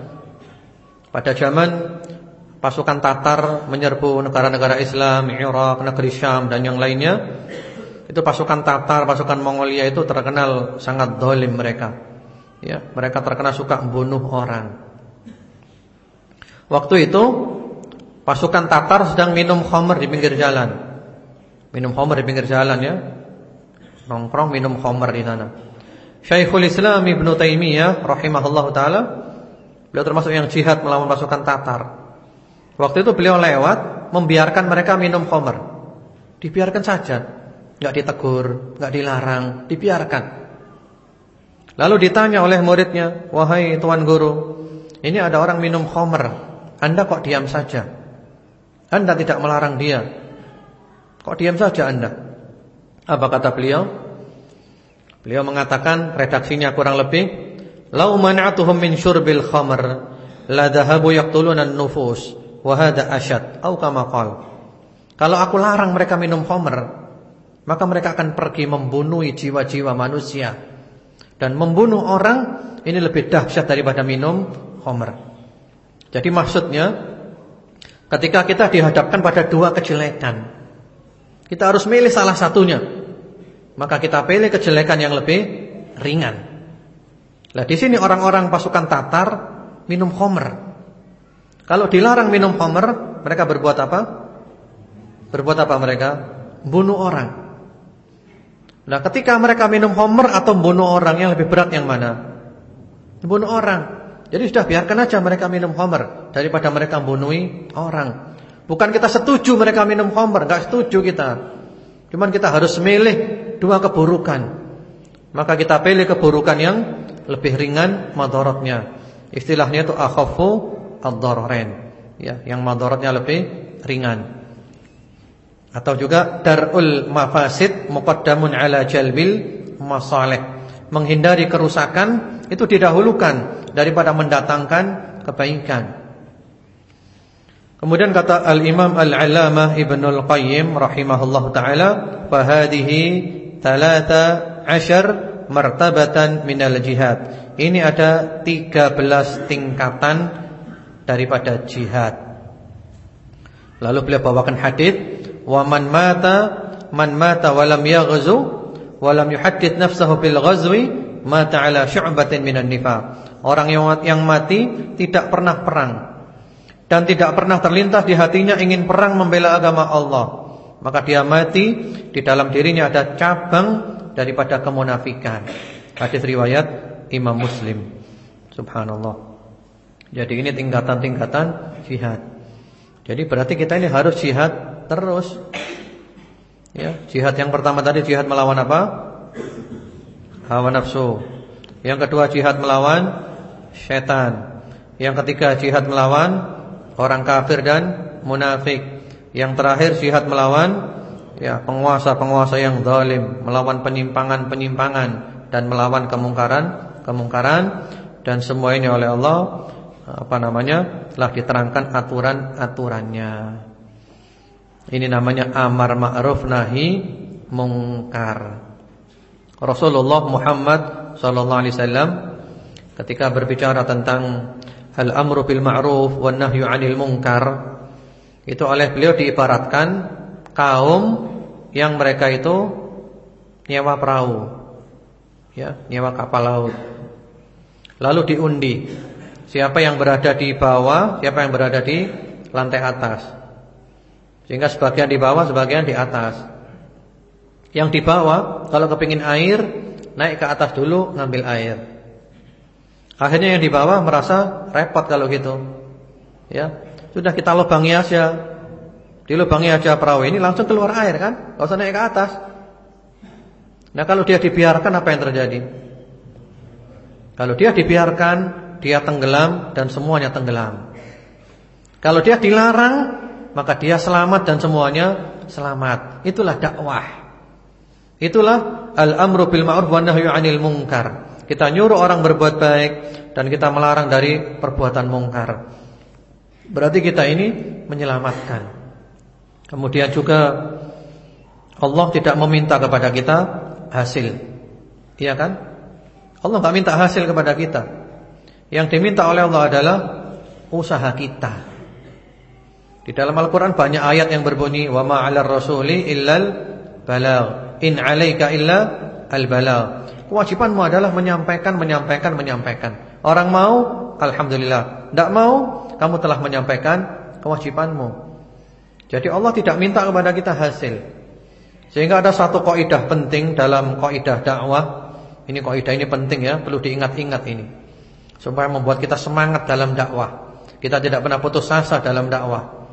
pada zaman pasukan Tatar menyerbu negara-negara Islam, Irak, negeri Syam dan yang lainnya. Itu pasukan Tatar, pasukan Mongolia itu terkenal sangat dolim mereka. Ya, mereka terkenal suka membunuh orang. Waktu itu Pasukan Tatar sedang minum khamr di pinggir jalan. Minum khamr di pinggir jalan ya. Nongkrong minum khamr di sana. Syekhul Islam Ibn Taimiyah rahimahullah taala beliau termasuk yang jihad melawan pasukan Tatar. Waktu itu beliau lewat membiarkan mereka minum khamr. Dibiarkan saja. Enggak ditegur, enggak dilarang, dibiarkan. Lalu ditanya oleh muridnya, "Wahai tuan guru, ini ada orang minum khamr. Anda kok diam saja?" Anda tidak melarang dia. Kok diam saja Anda? Apa kata beliau? Beliau mengatakan redaksinya kurang lebih, "Lau man'atuhum min syurbil khamr la dhahabu yaqtuluna an-nufus wa hadha ashad." Atau kama Kalau aku larang mereka minum khamr, maka mereka akan pergi membunuh jiwa-jiwa manusia. Dan membunuh orang ini lebih dahsyat daripada minum khamr. Jadi maksudnya Ketika kita dihadapkan pada dua kejelekan, kita harus milih salah satunya. Maka kita pilih kejelekan yang lebih ringan. Nah, di sini orang-orang pasukan Tatar minum homer. Kalau dilarang minum homer, mereka berbuat apa? Berbuat apa mereka? Bunuh orang. Nah, ketika mereka minum homer atau bunuh orang yang lebih berat yang mana? Bunuh orang. Jadi sudah biarkan aja mereka minum khamr daripada mereka membunuhi orang. Bukan kita setuju mereka minum khamr, enggak setuju kita. Cuman kita harus milih dua keburukan. Maka kita pilih keburukan yang lebih ringan madaratnya. Istilahnya itu akhafu ad-dararain. Ya, yang madaratnya lebih ringan. Atau juga darul mafasid muqaddamun ala jalbil masalih. menghindari kerusakan itu didahulukan daripada mendatangkan kebaikan. Kemudian kata Al-Imam Al-Allamah Ibnul Qayyim rahimahullah taala, "Fa hadhihi 13 martabatan minal jihad." Ini ada 13 tingkatan daripada jihad. Lalu beliau bawakan hadis, "Wa man mata man mata wa lam yaghzu wa lam yuhaddith nafsahu bil ghazwi mata ala syu'batin minan nifaq." Orang yang mati tidak pernah perang dan tidak pernah terlintas di hatinya ingin perang membela agama Allah, maka dia mati di dalam dirinya ada cabang daripada kemunafikan. Hadis riwayat Imam Muslim. Subhanallah. Jadi ini tingkatan-tingkatan jihad. Jadi berarti kita ini harus jihad terus. Ya, jihad yang pertama tadi jihad melawan apa? Hawa nafsu. Yang kedua jihad melawan setan. Yang ketiga jihad melawan orang kafir dan munafik. Yang terakhir jihad melawan ya penguasa-penguasa yang zalim, melawan penyimpangan-penyimpangan dan melawan kemungkaran-kemungkaran dan semua ini oleh Allah apa namanya? telah diterangkan aturan-aturannya. Ini namanya amar ma'ruf nahi mungkar. Rasulullah Muhammad sallallahu alaihi wasallam ketika berbicara tentang al-amru bil ma'ruf wan nahyu 'anil munkar itu oleh beliau diibaratkan kaum yang mereka itu nyewa perahu ya, nyewa kapal laut. Lalu diundi siapa yang berada di bawah, siapa yang berada di lantai atas. Sehingga sebagian di bawah, sebagian di atas. Yang di bawah kalau kepingin air naik ke atas dulu ngambil air. Akhirnya yang di bawah merasa repot kalau gitu. Ya, sudah kita lubangi aja. Dilubangi aja perahu ini langsung keluar air kan? Enggak usah naik ke atas. Nah, kalau dia dibiarkan apa yang terjadi? Kalau dia dibiarkan, dia tenggelam dan semuanya tenggelam. Kalau dia dilarang, maka dia selamat dan semuanya selamat. Itulah dakwah. Itulah al-amru bil ma'ruf wa nahyu 'anil munkar. Kita nyuruh orang berbuat baik dan kita melarang dari perbuatan mungkar. Berarti kita ini menyelamatkan. Kemudian juga Allah tidak meminta kepada kita hasil. Iya kan? Allah tidak minta hasil kepada kita. Yang diminta oleh Allah adalah usaha kita. Di dalam Al-Qur'an banyak ayat yang berbunyi wa ma 'alar rasuli illal balagh. In 'alaika illa al-balagh. Kewajibanmu adalah menyampaikan, menyampaikan, menyampaikan. Orang mau, alhamdulillah. Tidak mau, kamu telah menyampaikan kewajibanmu. Jadi Allah tidak minta kepada kita hasil. Sehingga ada satu kaidah penting dalam kaidah dakwah. Ini kaidah ini penting ya, perlu diingat-ingat ini. Supaya membuat kita semangat dalam dakwah. Kita tidak pernah putus asa dalam dakwah.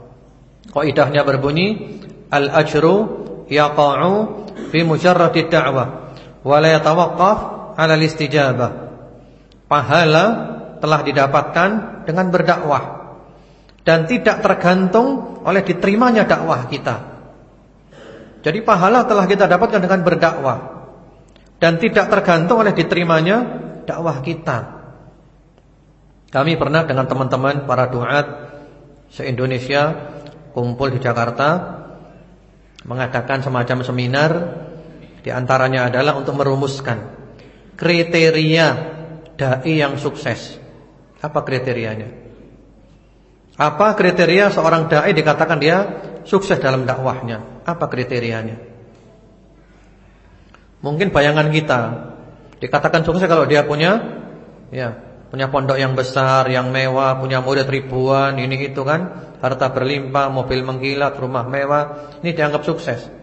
Kaidahnya berbunyi al-ajru yaqa'u fi mujarradid da'wah wala yatawaqqaf 'ala istijabah. Pahala telah didapatkan dengan berdakwah dan tidak tergantung oleh diterimanya dakwah kita. Jadi pahala telah kita dapatkan dengan berdakwah dan tidak tergantung oleh diterimanya dakwah kita. Kami pernah dengan teman-teman para duat se-Indonesia kumpul di Jakarta mengadakan semacam seminar di antaranya adalah untuk merumuskan kriteria dai yang sukses. Apa kriterianya? Apa kriteria seorang dai dikatakan dia sukses dalam dakwahnya? Apa kriterianya? Mungkin bayangan kita dikatakan sukses kalau dia punya ya, punya pondok yang besar, yang mewah, punya murid ribuan, ini itu kan, harta berlimpah, mobil mengkilat, rumah mewah, ini dianggap sukses.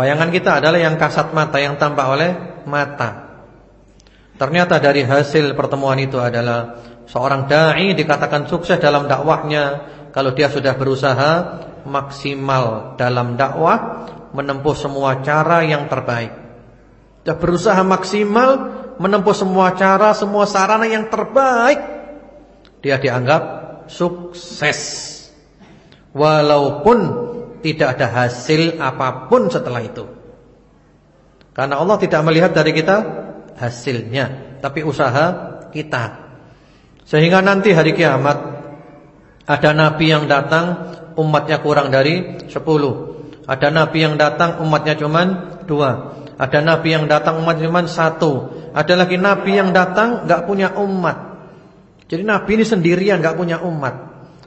Bayangan kita adalah yang kasat mata Yang tampak oleh mata. Ternyata dari hasil pertemuan itu adalah Seorang da'i dikatakan sukses dalam dakwahnya. Kalau dia sudah berusaha Maksimal dalam dakwah Menempuh semua cara yang terbaik. Sudah berusaha maksimal Menempuh semua cara Semua sarana yang terbaik Dia dianggap sukses. Walaupun tidak ada hasil apa pun setelah itu. Karena Allah tidak melihat dari kita hasilnya, tapi usaha kita. Sehingga nanti hari kiamat ada nabi yang datang umatnya kurang dari 10. Ada nabi yang datang umatnya cuma 2. Ada nabi yang datang umatnya cuma 1. Ada lagi nabi yang datang enggak punya umat. Jadi nabi ini sendirian enggak punya umat.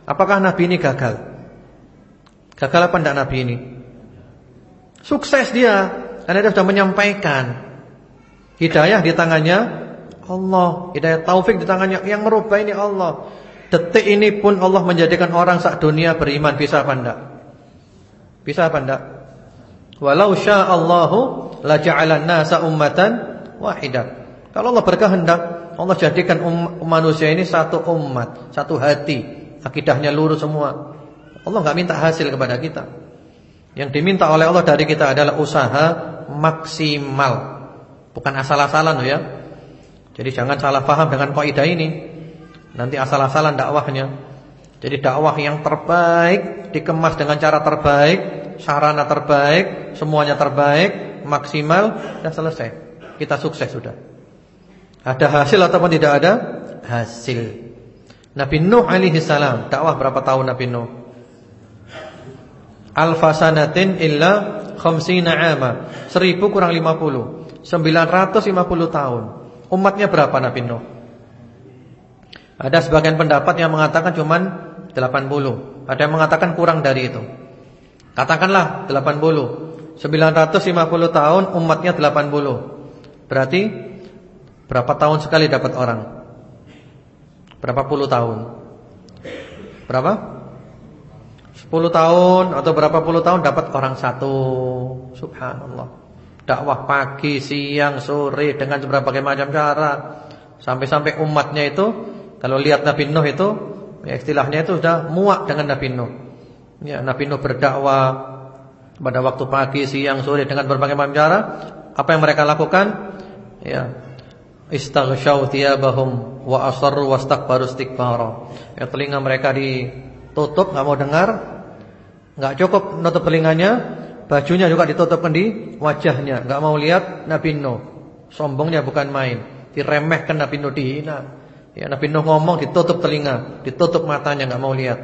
Apakah nabi ini gagal? Gagal apa enggak nabi ini? Sukses dia karena dia sudah menyampaikan. Hidayah di tangannya Allah, hidayah taufik di tangannya yang merubah ini Allah. Detik ini pun Allah menjadikan orang sak dunia beriman bisa apa enggak? Bisa apa enggak? Walau sya'allahu la ja'alan nasa ummatan wahidah. Kalau Allah berkehendak, Allah jadikan um, manusia ini satu umat, satu hati, akidahnya lurus semua. Allah enggak minta hasil kepada kita. Yang diminta oleh Allah dari kita adalah usaha maksimal. Bukan asal-asalan ya. Jadi jangan salah paham dengan kaidah ini. Nanti asal-asalan dakwahnya. Jadi dakwah yang terbaik dikemas dengan cara terbaik, sarana terbaik, semuanya terbaik, maksimal dan selesai. Kita sukses sudah. Ada hasil ataupun tidak ada? Hasil. Nabi Nuh alaihi salam, dakwah berapa tahun Nabi Nuh? Alfasanatin illa khamsina ama. Seribu kurang lima puluh. Sembilan ratus lima puluh tahun. Umatnya berapa Nabi Nuh? Ada sebagian pendapat yang mengatakan cuman 80. Ada yang mengatakan kurang dari itu. Katakanlah 80. 950 tahun umatnya 80. Berarti berapa tahun sekali dapat orang? Berapa puluh tahun? Berapa? 10 tahun atau berapa puluh tahun dapat orang satu. Subhanallah. Dakwah pagi, siang, sore dengan berbagai macam cara. Sampai-sampai umatnya itu kalau lihat Nabi Nuh itu ya istilahnya itu sudah muak dengan Nabi Nuh. Ya, Nabi Nuh berdakwah pada waktu pagi, siang, sore dengan berbagai macam cara. Apa yang mereka lakukan? Ya. Istaghshaw thiyabahum wa asarru wastakbaru istikbara. Ya telinga mereka ditutup enggak mau dengar. Enggak cukup nutup telinganya, bajunya juga ditutupkan di wajahnya, enggak mau lihat Nabi Nuh. Sombongnya bukan main, diremehkan Nabi Nuh dihina. Ya Nabi Nuh ngomong ditutup telinga, ditutup matanya nggak mau lihat.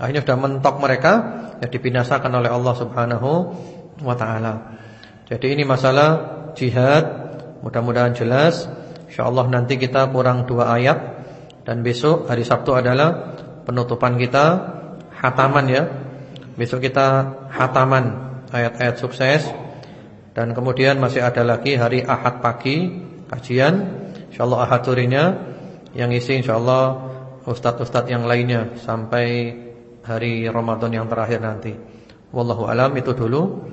Akhirnya sudah mentok mereka ya dibinasakan oleh Allah Subhanahu wa taala. Jadi ini masalah jihad mudah-mudahan jelas. Insyaallah nanti kita kurang dua ayat dan besok hari Sabtu adalah penutupan kita hataman ya. Besok kita hataman ayat-ayat sukses dan kemudian masih ada lagi hari Ahad pagi kajian insyaallah Ahad sorenya yang isi insyaallah ustaz-ustaz yang lainnya sampai hari Ramadan yang terakhir nanti. Wallahu alam itu dulu.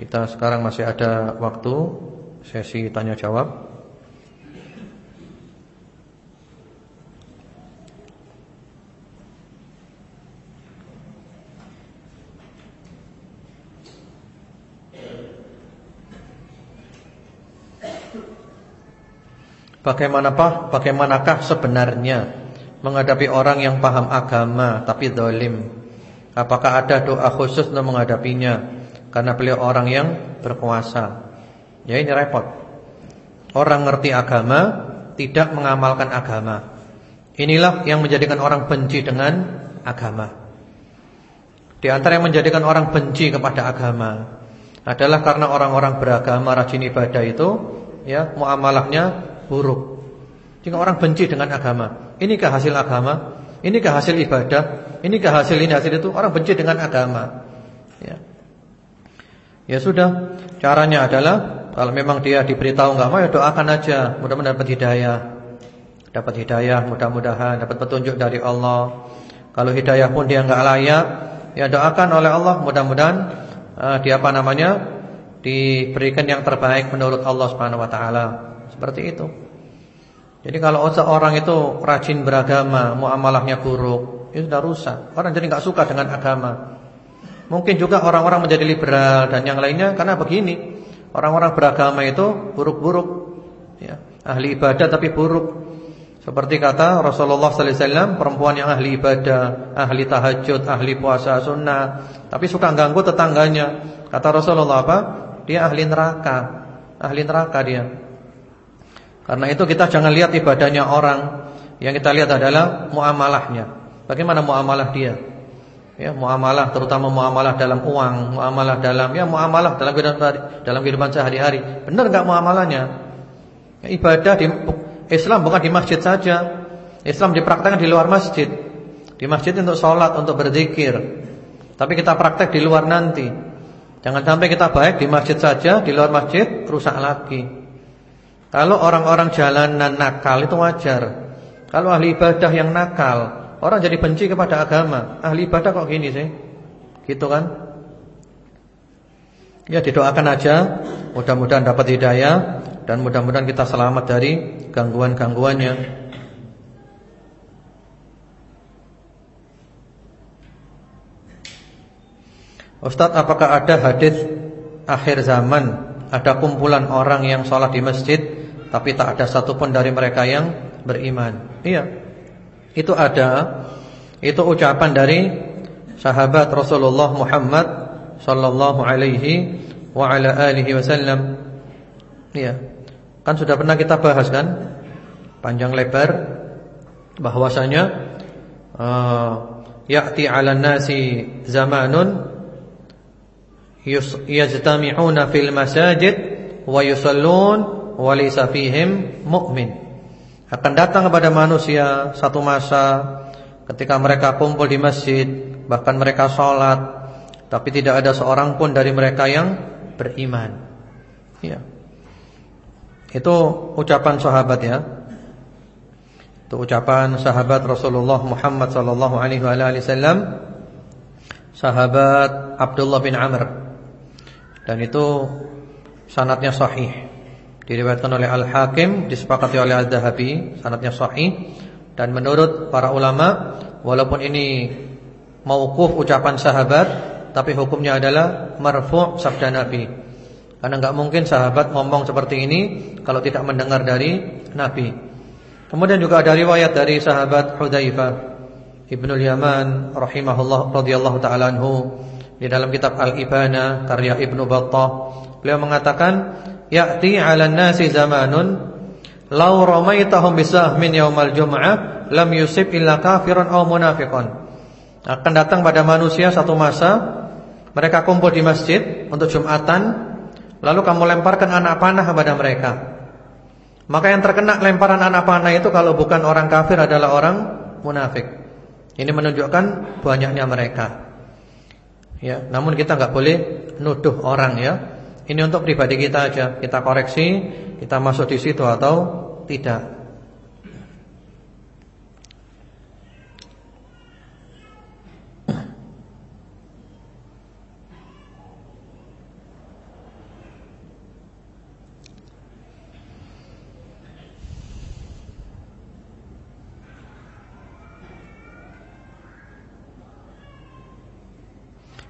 Kita sekarang masih ada waktu sesi tanya jawab. Bagaimanakah bagaimanakah sebenarnya menghadapi orang yang paham agama tapi dolim? Apakah ada doa khusus untuk menghadapinya? Karena beliau orang yang berkuasa. Ya ini repot. Orang ngerti agama tidak mengamalkan agama. Inilah yang menjadikan orang benci dengan agama. Di antara yang menjadikan orang benci kepada agama adalah karena orang-orang beragama rajin ibadah itu ya muamalahnya buruk. Jika orang benci dengan agama, inikah hasil agama? Inikah hasil ibadah? Inikah hasil ini hasil itu? Orang benci dengan agama. Ya. Ya sudah, caranya adalah kalau memang dia diberitahu enggak mau ya doakan aja, mudah-mudahan dapat hidayah. Dapat hidayah, mudah-mudahan dapat petunjuk dari Allah. Kalau hidayah pun dia enggak layak, ya doakan oleh Allah mudah-mudahan uh, dia apa namanya? diberikan yang terbaik menurut Allah Subhanahu wa taala. Seperti itu. Jadi kalau seorang itu rajin beragama, muamalahnya buruk, itu sudah rusak. Orang jadi nggak suka dengan agama. Mungkin juga orang-orang menjadi liberal dan yang lainnya karena begini. Orang-orang beragama itu buruk-buruk, ya. ahli ibadah tapi buruk. Seperti kata Rasulullah wasallam, perempuan yang ahli ibadah, ahli tahajud, ahli puasa sunnah, tapi suka ganggu tetangganya. Kata Rasulullah apa? Dia ahli neraka. Ahli neraka dia. Karena itu kita jangan lihat ibadahnya orang, yang kita lihat adalah muamalahnya. Bagaimana muamalah dia? Ya, muamalah terutama muamalah dalam uang, muamalah dalam ya muamalah dalam kehidupan dalam kehidupan sehari-hari. Benar enggak muamalahnya? Ya, ibadah di Islam bukan di masjid saja. Islam dipraktekkan di luar masjid. Di masjid untuk sholat, untuk berzikir. Tapi kita praktek di luar nanti. Jangan sampai kita baik di masjid saja, di luar masjid rusak lagi. Kalau orang-orang jalanan nakal itu wajar. Kalau ahli ibadah yang nakal Orang jadi benci kepada agama. Ahli ibadah kok gini sih? Gitu kan? Ya didoakan aja, mudah-mudahan dapat hidayah dan mudah-mudahan kita selamat dari gangguan-gangguannya. Ustadz, apakah ada hadis akhir zaman ada kumpulan orang yang sholat di masjid tapi tak ada satupun dari mereka yang beriman? Iya. Itu ada Itu ucapan dari Sahabat Rasulullah Muhammad Sallallahu alaihi Wa ala alihi wasallam Ya Kan sudah pernah kita bahas kan Panjang lebar Bahwasanya uh, Ya'ti ala nasi zamanun Yajtami'una fil masajid Wa yusallun Walisa fihim mu'min akan datang kepada manusia satu masa ketika mereka kumpul di masjid, bahkan mereka sholat, tapi tidak ada seorang pun dari mereka yang beriman. Ya. Itu ucapan sahabat ya. Itu ucapan sahabat Rasulullah Muhammad sallallahu alaihi wasallam sahabat Abdullah bin Amr. Dan itu sanatnya sahih. Diriwayatkan oleh Al-Hakim, disepakati oleh Al-Dahabi, sanadnya sahih dan menurut para ulama walaupun ini mauquf ucapan sahabat tapi hukumnya adalah marfu' sabda Nabi. Karena enggak mungkin sahabat ngomong seperti ini kalau tidak mendengar dari Nabi. Kemudian juga ada riwayat dari sahabat Hudzaifah Ibnu Yaman rahimahullah radhiyallahu taala anhu di dalam kitab Al-Ibana karya Ibnu Battah beliau mengatakan ya'ti 'alan nasi zamanun law ramaitahum bisahmin yaumal jum'ah lam yusib illa kafiran aw munafiqan. Akan datang pada manusia satu masa mereka kumpul di masjid untuk Jumatan lalu kamu lemparkan anak panah kepada mereka. Maka yang terkena lemparan anak panah itu kalau bukan orang kafir adalah orang munafik. Ini menunjukkan banyaknya mereka. Ya, namun kita nggak boleh nuduh orang ya. Ini untuk pribadi kita aja. Kita koreksi, kita masuk di situ atau tidak.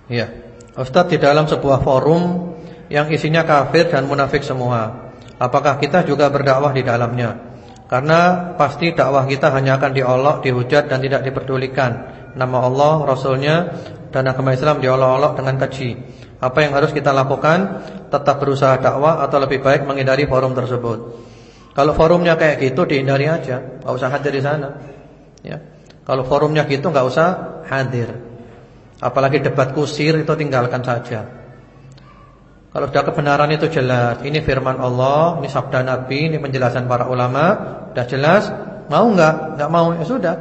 Ya, Ustadz di dalam sebuah forum yang isinya kafir dan munafik semua. Apakah kita juga berdakwah di dalamnya? Karena pasti dakwah kita hanya akan diolok, dihujat dan tidak diperdulikan. Nama Allah, Rasulnya dan agama Islam diolok-olok dengan keji. Apa yang harus kita lakukan? Tetap berusaha dakwah atau lebih baik menghindari forum tersebut. Kalau forumnya kayak gitu dihindari aja, nggak usah hadir di sana. Ya. Kalau forumnya gitu nggak usah hadir. Apalagi debat kusir itu tinggalkan saja. Kalau sudah kebenaran itu jelas, ini firman Allah, ini sabda Nabi, ini penjelasan para ulama, sudah jelas, mau enggak? Enggak mau, ya sudah.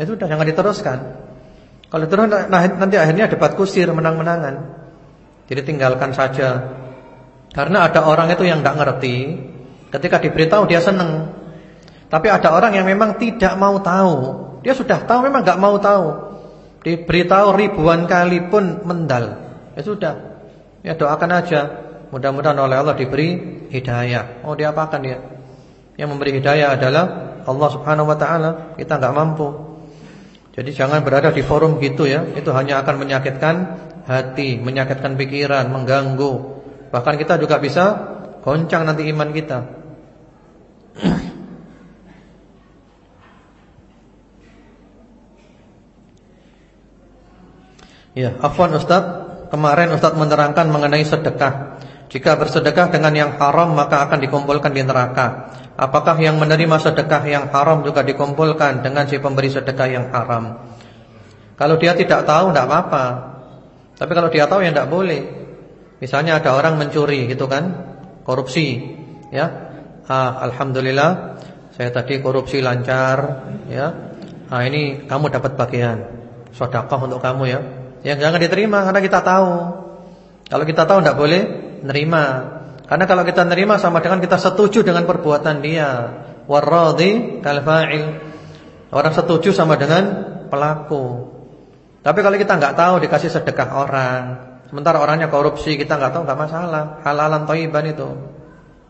Ya sudah, jangan diteruskan. Kalau terus nah, nanti akhirnya debat kusir menang-menangan. Jadi tinggalkan saja. Karena ada orang itu yang enggak ngerti, ketika diberitahu dia senang. Tapi ada orang yang memang tidak mau tahu. Dia sudah tahu memang enggak mau tahu. Diberitahu ribuan kali pun mendal. Ya sudah, Ya doakan aja. Mudah-mudahan oleh Allah diberi hidayah. Oh diapakan ya? Yang memberi hidayah adalah Allah Subhanahu wa taala. Kita nggak mampu. Jadi jangan berada di forum gitu ya. Itu hanya akan menyakitkan hati, menyakitkan pikiran, mengganggu. Bahkan kita juga bisa goncang nanti iman kita. ya, afwan Ustaz. Kemarin Ustaz menerangkan mengenai sedekah. Jika bersedekah dengan yang haram maka akan dikumpulkan di neraka. Apakah yang menerima sedekah yang haram juga dikumpulkan dengan si pemberi sedekah yang haram? Kalau dia tidak tahu tidak apa-apa. Tapi kalau dia tahu ya tidak boleh. Misalnya ada orang mencuri gitu kan, korupsi, ya. Ah, alhamdulillah saya tadi korupsi lancar, ya. Ah ini kamu dapat bagian sedekah untuk kamu ya. Yang jangan diterima karena kita tahu. Kalau kita tahu tidak boleh nerima. Karena kalau kita nerima sama dengan kita setuju dengan perbuatan dia. Waradi kal Orang setuju sama dengan pelaku. Tapi kalau kita nggak tahu dikasih sedekah orang, sementara orangnya korupsi, kita nggak tahu nggak masalah. Halalan thayyiban itu.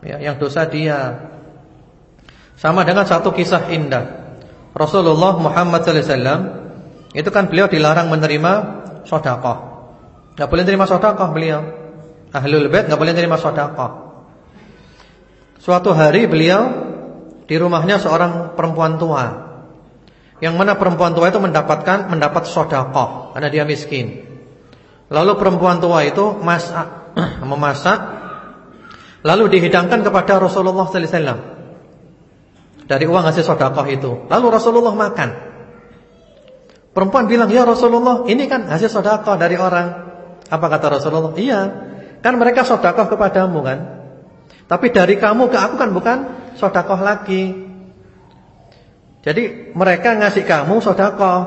Ya, yang dosa dia. Sama dengan satu kisah indah. Rasulullah Muhammad wasallam itu kan beliau dilarang menerima sedekah. Enggak boleh terima sedekah beliau. Ahlul bait enggak boleh terima sedekah. Suatu hari beliau di rumahnya seorang perempuan tua. Yang mana perempuan tua itu mendapatkan mendapat sedekah karena dia miskin. Lalu perempuan tua itu masak, memasak lalu dihidangkan kepada Rasulullah wasallam. Dari uang hasil sedekah itu. Lalu Rasulullah makan. Perempuan bilang, "Ya Rasulullah, ini kan hasil sedekah dari orang." Apa kata Rasulullah? "Iya, kan mereka sedekah kepadamu kan. Tapi dari kamu ke aku kan bukan sedekah lagi." Jadi mereka ngasih kamu sedekah,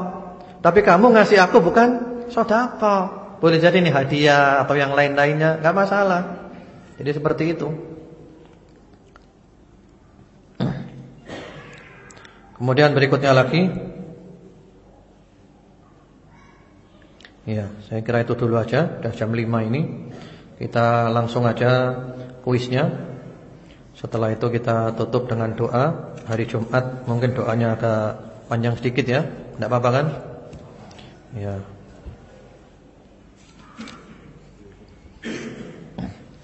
tapi kamu ngasih aku bukan sedekah. Boleh jadi ini hadiah atau yang lain-lainnya, enggak masalah. Jadi seperti itu. Kemudian berikutnya lagi Ya, saya kira itu dulu aja. Sudah jam 5 ini. Kita langsung aja kuisnya. Setelah itu kita tutup dengan doa hari Jumat. Mungkin doanya agak panjang sedikit ya. Tidak apa-apa kan? Ya.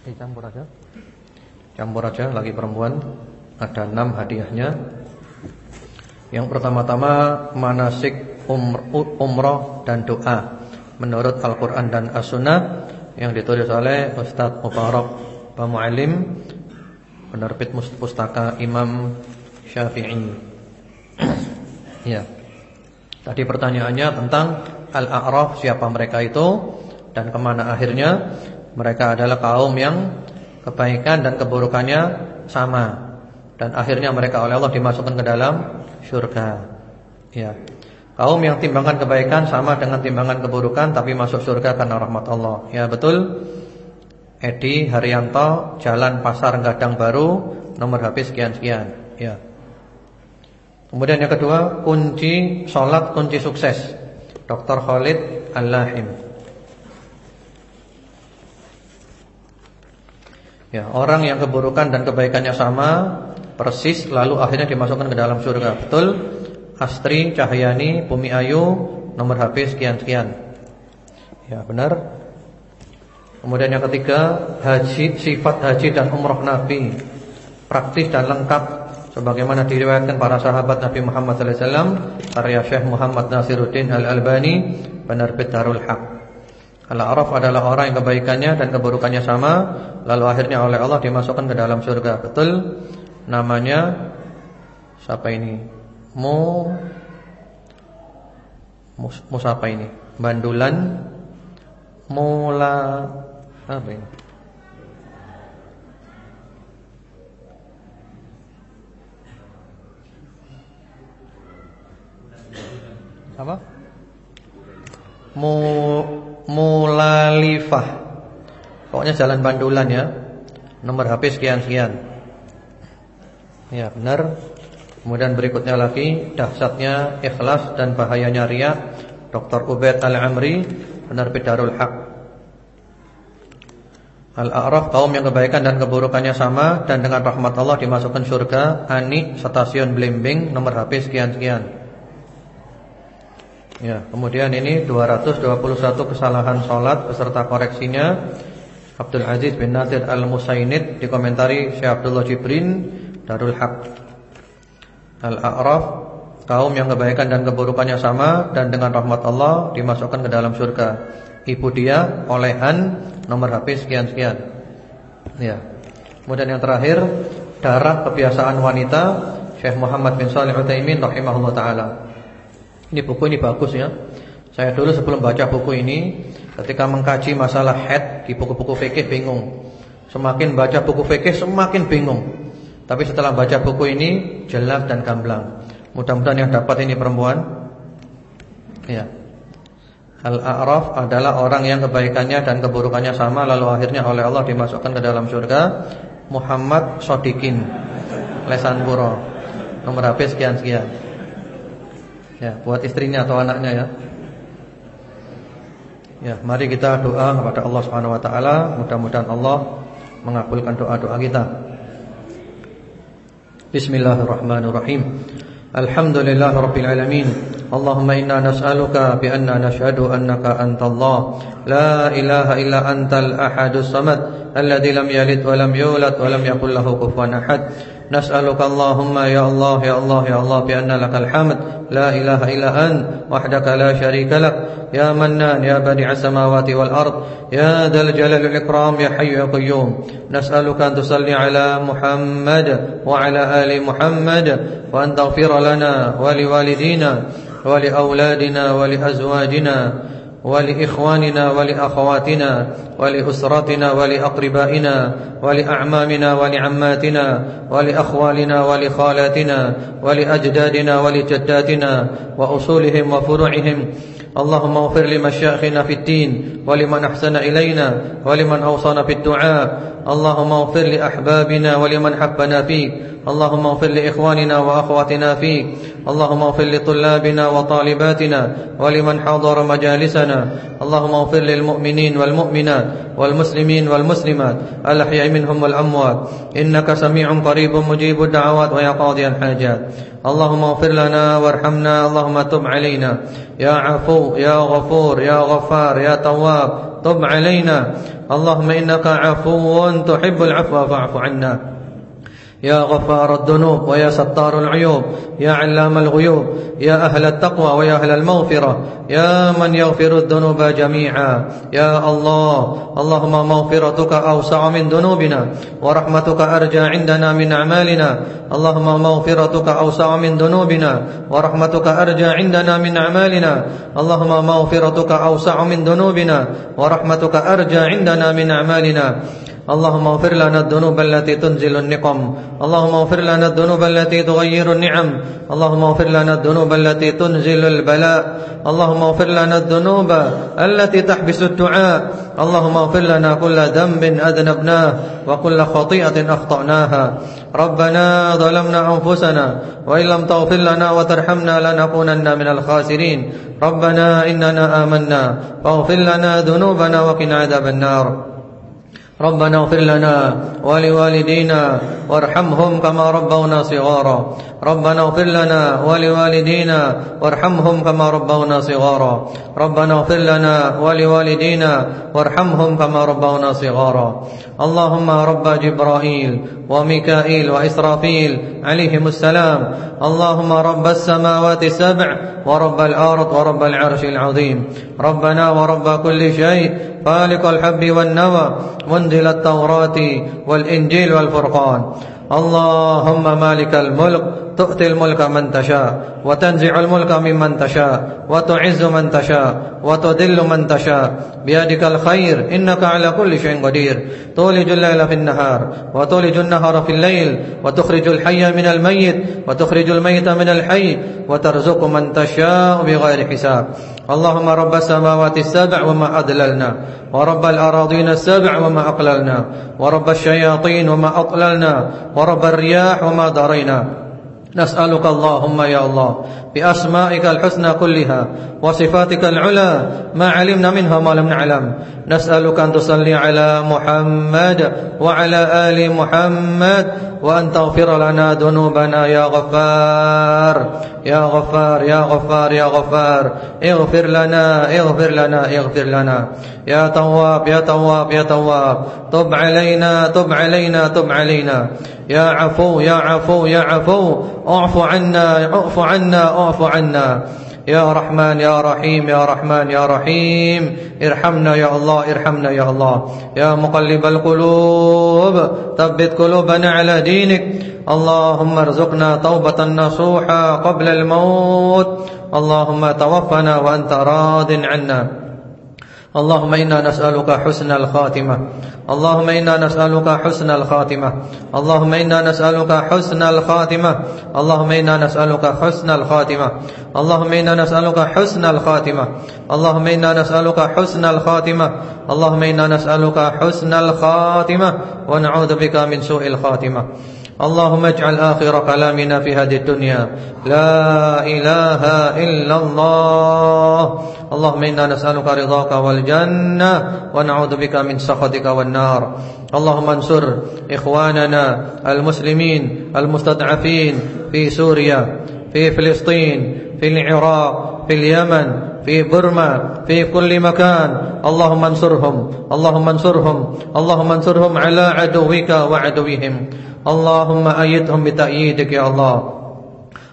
Ini campur aja. Campur aja lagi perempuan. Ada enam hadiahnya. Yang pertama-tama manasik umroh dan doa menurut Al-Quran dan As-Sunnah yang ditulis oleh Ustadz Mubarak Pamu'alim penerbit pustaka Imam Syafi'i. Ya. Tadi pertanyaannya tentang Al-A'raf siapa mereka itu dan ke mana akhirnya? Mereka adalah kaum yang kebaikan dan keburukannya sama. Dan akhirnya mereka oleh Allah dimasukkan ke dalam surga ya Kaum yang timbangan kebaikan sama dengan timbangan keburukan tapi masuk surga karena rahmat Allah. Ya betul. Edi Haryanto, Jalan Pasar Gadang Baru, nomor HP sekian-sekian. Ya. Kemudian yang kedua, kunci sholat, kunci sukses. Dr. Khalid Al-Lahim. Ya, orang yang keburukan dan kebaikannya sama persis lalu akhirnya dimasukkan ke dalam surga. Betul? Astri Cahyani Bumi Ayu nomor HP sekian-sekian. Ya, benar. Kemudian yang ketiga, haji sifat haji dan umroh Nabi praktis dan lengkap sebagaimana diriwayatkan para sahabat Nabi Muhammad sallallahu alaihi wasallam karya Syekh Muhammad Nasiruddin Al-Albani penerbit Darul Haq. Al-Araf adalah orang yang kebaikannya dan keburukannya sama lalu akhirnya oleh Allah dimasukkan ke dalam surga. Betul? Namanya siapa ini? Mu Mus apa ini? Bandulan Mula Apa ini? Apa? Mu Mulalifah Pokoknya jalan Bandulan ya Nomor HP sekian-sekian Ya benar Kemudian berikutnya lagi dahsyatnya ikhlas dan bahayanya riya Dr. Ubaid Al-Amri penerbit Darul Haq. Al-A'raf kaum yang kebaikan dan keburukannya sama dan dengan rahmat Allah dimasukkan surga Ani stasiun Blimbing nomor HP sekian-sekian. Ya, kemudian ini 221 kesalahan sholat beserta koreksinya. Abdul Aziz bin Nasir Al-Musainid dikomentari Syekh Abdullah Jibrin Darul Haq Al-A'raf Kaum yang kebaikan dan keburukannya sama Dan dengan rahmat Allah dimasukkan ke dalam surga Ibu dia olehan Nomor HP sekian-sekian Ya Kemudian yang terakhir darah kebiasaan wanita Syekh Muhammad bin Shalih Utsaimin rahimahullah taala. Ini buku ini bagus ya. Saya dulu sebelum baca buku ini ketika mengkaji masalah head di buku-buku fikih bingung. Semakin baca buku fikih semakin bingung. Tapi setelah baca buku ini jelas dan gamblang. Mudah-mudahan yang dapat ini perempuan. Ya. Al-A'raf adalah orang yang kebaikannya dan keburukannya sama lalu akhirnya oleh Allah dimasukkan ke dalam surga. Muhammad Sodikin Lesan Puro Nomor HP sekian-sekian Ya, buat istrinya atau anaknya ya Ya, mari kita doa kepada Allah taala, mudah-mudahan Allah mengabulkan doa-doa kita. Bismillahirrahmanirrahim. Alhamdulillahirabbil alamin. Allahumma inna nas'aluka bi anna nashhadu annaka antallah la ilaha illa antal ahadus samad alladzi lam yalid wa lam yulad wa lam yakul ahad. نسألك اللهم يا الله يا الله يا الله بأن لك الحمد. لا إله إلا أنت وحدك لا شريك لك. يا منان يا بديع السماوات والأرض. يا ذا الجلال والإكرام يا حي يا قيوم. نسألك أن تصلي على محمد وعلى آل محمد وأن تغفر لنا ولوالدينا ولأولادنا ولأزواجنا. ولإخواننا ولأخواتنا ولأسرتنا ولأقربائنا ولأعمامنا ولعماتنا ولأخوالنا ولخالاتنا ولأجدادنا ولجداتنا وأصولهم وفروعهم. اللهم اغفر لمشايخنا في الدين ولمن أحسن إلينا ولمن أوصانا في الدعاء اللهم اغفر لأحبابنا ولمن حبنا فيك اللهم اغفر لإخواننا وأخواتنا فيك اللهم اغفر لطلابنا وطالباتنا ولمن حضر مجالسنا. اللهم اغفر للمؤمنين والمؤمنات والمسلمين والمسلمات الأحياء منهم والأموات. إنك سميع قريب مجيب الدعوات ويا قاضي الحاجات. اللهم اغفر لنا وارحمنا. اللهم تب علينا. يا عفو يا غفور يا غفار يا تواب تب علينا. اللهم إنك عفو تحب العفو فاعف عنا. يا غفار الذنوب ويا ستار العيوب يا علام الغيوب يا أهل التقوى ويا أهل المغفرة يا من يغفر الذنوب جميعا يا الله اللهم مغفرتك أوسع من ذنوبنا ورحمتك أرجى عندنا من أعمالنا اللهم مغفرتك أوسع من ذنوبنا ورحمتك أرجى عندنا من أعمالنا اللهم مغفرتك أوسع من ذنوبنا ورحمتك أرجى عندنا من أعمالنا. اللهم اغفر لنا الذنوب التي تنزل النقم. اللهم اغفر لنا الذنوب التي تغير النعم. اللهم اغفر لنا الذنوب التي تنزل البلاء. اللهم اغفر لنا الذنوب التي تحبس الدعاء. اللهم اغفر لنا كل ذنب أذنبناه وكل خطيئة أخطأناها. ربنا ظلمنا أنفسنا وإن لم تغفر لنا وترحمنا لنكونن من الخاسرين. ربنا إننا آمنا. فاغفر لنا ذنوبنا وقنا عذاب النار. ربنا اغفر لنا ولوالدينا وارحمهم كما ربونا صغارا. ربنا اغفر لنا ولوالدينا وارحمهم كما ربونا صغارا. ربنا اغفر لنا ولوالدينا وارحمهم كما ربونا صغارا. اللهم رب جبرائيل وميكائيل وإسرافيل عليهم السلام. اللهم رب السماوات السبع ورب الأرض ورب العرش العظيم. ربنا ورب كل شيء خالق الحب والنوى منزل التوراة والإنجيل والفرقان. اللهم مالك الملك تؤتي الملك من تشاء وتنزع الملك ممن تشاء وتعز من تشاء وتذل من تشاء. بيدك الخير إنك على كل شيء قدير. تولج الليل في النهار وتولج النهار في الليل وتخرج الحي من الميت وتخرج الميت من الحي وترزق من تشاء بغير حساب. اللهم رب السماوات السبع وما أدللنا ورب الأراضين السبع وما أقللنا ورب الشياطين وما أطللنا ورب الرياح وما درينا نسألك اللهم يا الله بأسمائك الحسنى كلها وصفاتك العلى ما علمنا منها ما لم نعلم. نسألك أن تصلي على محمد وعلى آل محمد وأن تغفر لنا ذنوبنا يا غفار. يا غفار يا غفار يا غفار اغفر لنا اغفر لنا اغفر لنا. يا تواب يا تواب يا تواب. تب علينا تب علينا تب علينا. يا عفو يا عفو يا عفو. اعف عنا اعف عنا اعف عنا. يا رحمن يا رحيم يا رحمن يا رحيم. ارحمنا يا الله ارحمنا يا الله. يا مقلب القلوب ثبت قلوبنا على دينك. اللهم ارزقنا توبة نصوحا قبل الموت. اللهم توفنا وأنت راض عنا. اللهم إنا نسألك حسن الخاتمة. اللهم إنا نسألك حسن الخاتمة. اللهم إنا نسألك حسن الخاتمة. اللهم إنا نسألك حسن الخاتمة. اللهم إنا نسألك حسن الخاتمة. اللهم إنا نسألك حسن الخاتمة. اللهم إنا نسألك حسن الخاتمة. ونعوذ بك من سوء الخاتمة. اللهم اجعل آخر كلامنا في هذه الدنيا. لا إله إلا الله. اللهم إنا نسألك رضاك والجنة ونعوذ بك من سخطك والنار. اللهم انصر إخواننا المسلمين المستضعفين في سوريا في فلسطين في العراق في اليمن في برما في كل مكان. اللهم انصرهم اللهم انصرهم اللهم انصرهم على عدوك وعدوهم. اللهم أيدهم بتأييدك يا الله.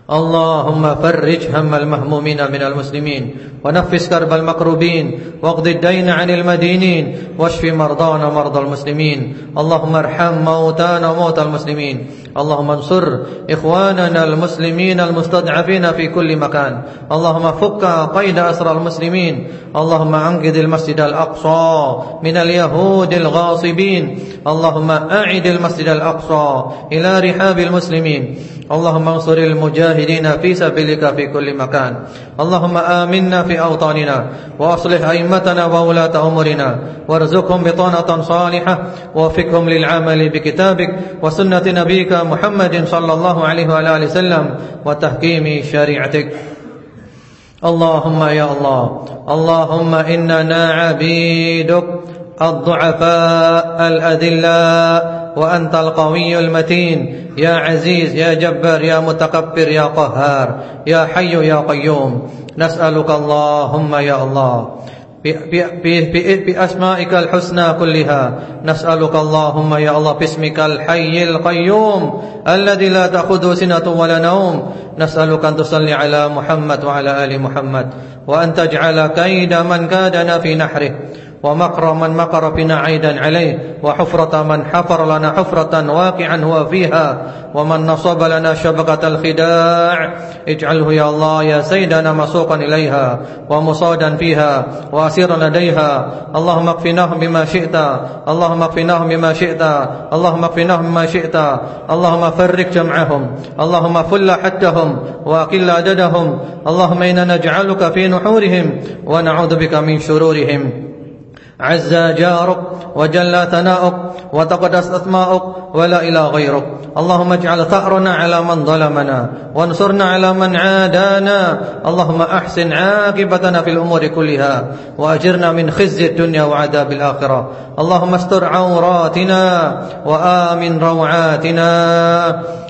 اللهم فرج هم المهمومين من المسلمين ونفس كرب المكروبين واقض الدين عن المدينين واشف مرضانا مرضى المسلمين اللهم ارحم موتانا وموتى المسلمين اللهم انصر إخواننا المسلمين المستضعفين في كل مكان اللهم فك قيد أسر المسلمين اللهم أنقذ المسجد الأقصى من اليهود الغاصبين اللهم أعد المسجد الأقصى إلى رحاب المسلمين اللهم انصر المجاهدين في سبيلك في كل مكان. اللهم آمنا في أوطاننا وأصلح أئمتنا وولاة أمورنا. وارزقهم بطانة صالحة. ووفقهم للعمل بكتابك وسنة نبيك محمد صلى الله عليه وآله وسلم وتحكيم شريعتك. اللهم يا الله. اللهم إننا عبيدك الضعفاء الأذلاء وأنت القوي المتين. يا عزيز يا جبار يا متكبر يا قهار يا حي يا قيوم نسألك اللهم يا الله. بأسمائك الحسنى كلها نسألك اللهم يا الله باسمك الحي القيوم الذي لا تأخذه سنة ولا نوم. نسألك أن تصلي على محمد وعلى آل محمد وأن تجعل كيد من كادنا في نحره. ومكر من مكر بنا عيدا عليه وحفرة من حفر لنا حفرة واقعا هو فيها ومن نصب لنا شبكة الخداع اجعله يا الله يا سيدنا مسوقا إليها ومصادا فيها وأسيرا لديها. اللهم اكفناهم بما شئت اللهم اكفناهم بما شئت اللهم اكفناهم بما شئت اللهم فرق جمعهم اللهم فل حدهم وأقل عددهم اللهم إنا نجعلك في نحورهم ونعوذ بك من شرورهم. عز جارك وجل ثناؤك وتقدس أسماؤك ولا إله غيرك. اللهم اجعل ثأرنا على من ظلمنا وانصرنا على من عادانا. اللهم أحسن عاقبتنا في الأمور كلها وأجرنا من خزي الدنيا وعذاب الآخرة. اللهم استر عوراتنا وآمن روعاتنا.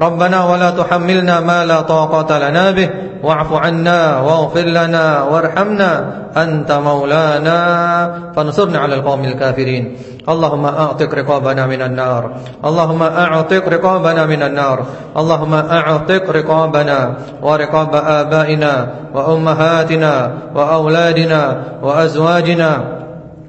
ربنا ولا تحملنا ما لا طاقة لنا به. واعف عنا واغفر لنا وارحمنا. أنت مولانا. فانصرنا على القوم الكافرين. اللهم أعتق رقابنا من النار. اللهم أعتق رقابنا من النار. اللهم أعتق رقابنا ورقاب آبائنا وأمهاتنا وأولادنا وأزواجنا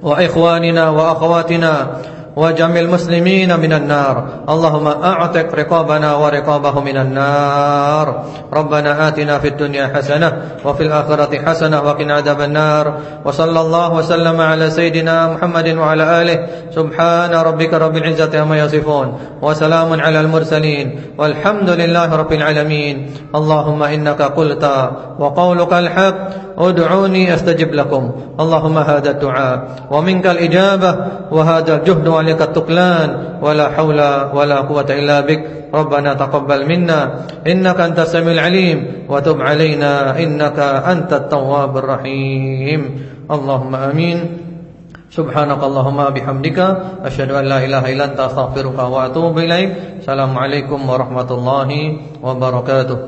وإخواننا وأخواتنا وجميع المسلمين من النار. اللهم أعتق رقابنا ورقابه من النار. ربنا آتنا في الدنيا حسنة وفي الآخرة حسنة وقنا عذاب النار. وصلى الله وسلم على سيدنا محمد وعلى آله. سبحان ربك رب العزة عما يصفون. وسلام على المرسلين. والحمد لله رب العالمين. اللهم إنك قلت وقولك الحق. ادعوني أستجب لكم. اللهم هذا الدعاء. ومنك الإجابة. وهذا الجهد عليك التقلان ولا حول ولا قوة إلا بك ربنا تقبل منا إنك أنت السميع العليم وتب علينا إنك أنت التواب الرحيم اللهم آمين سبحانك اللهم بحمدك أشهد أن لا إله إلا أنت أستغفرك وأتوب إليك السلام عليكم ورحمة الله وبركاته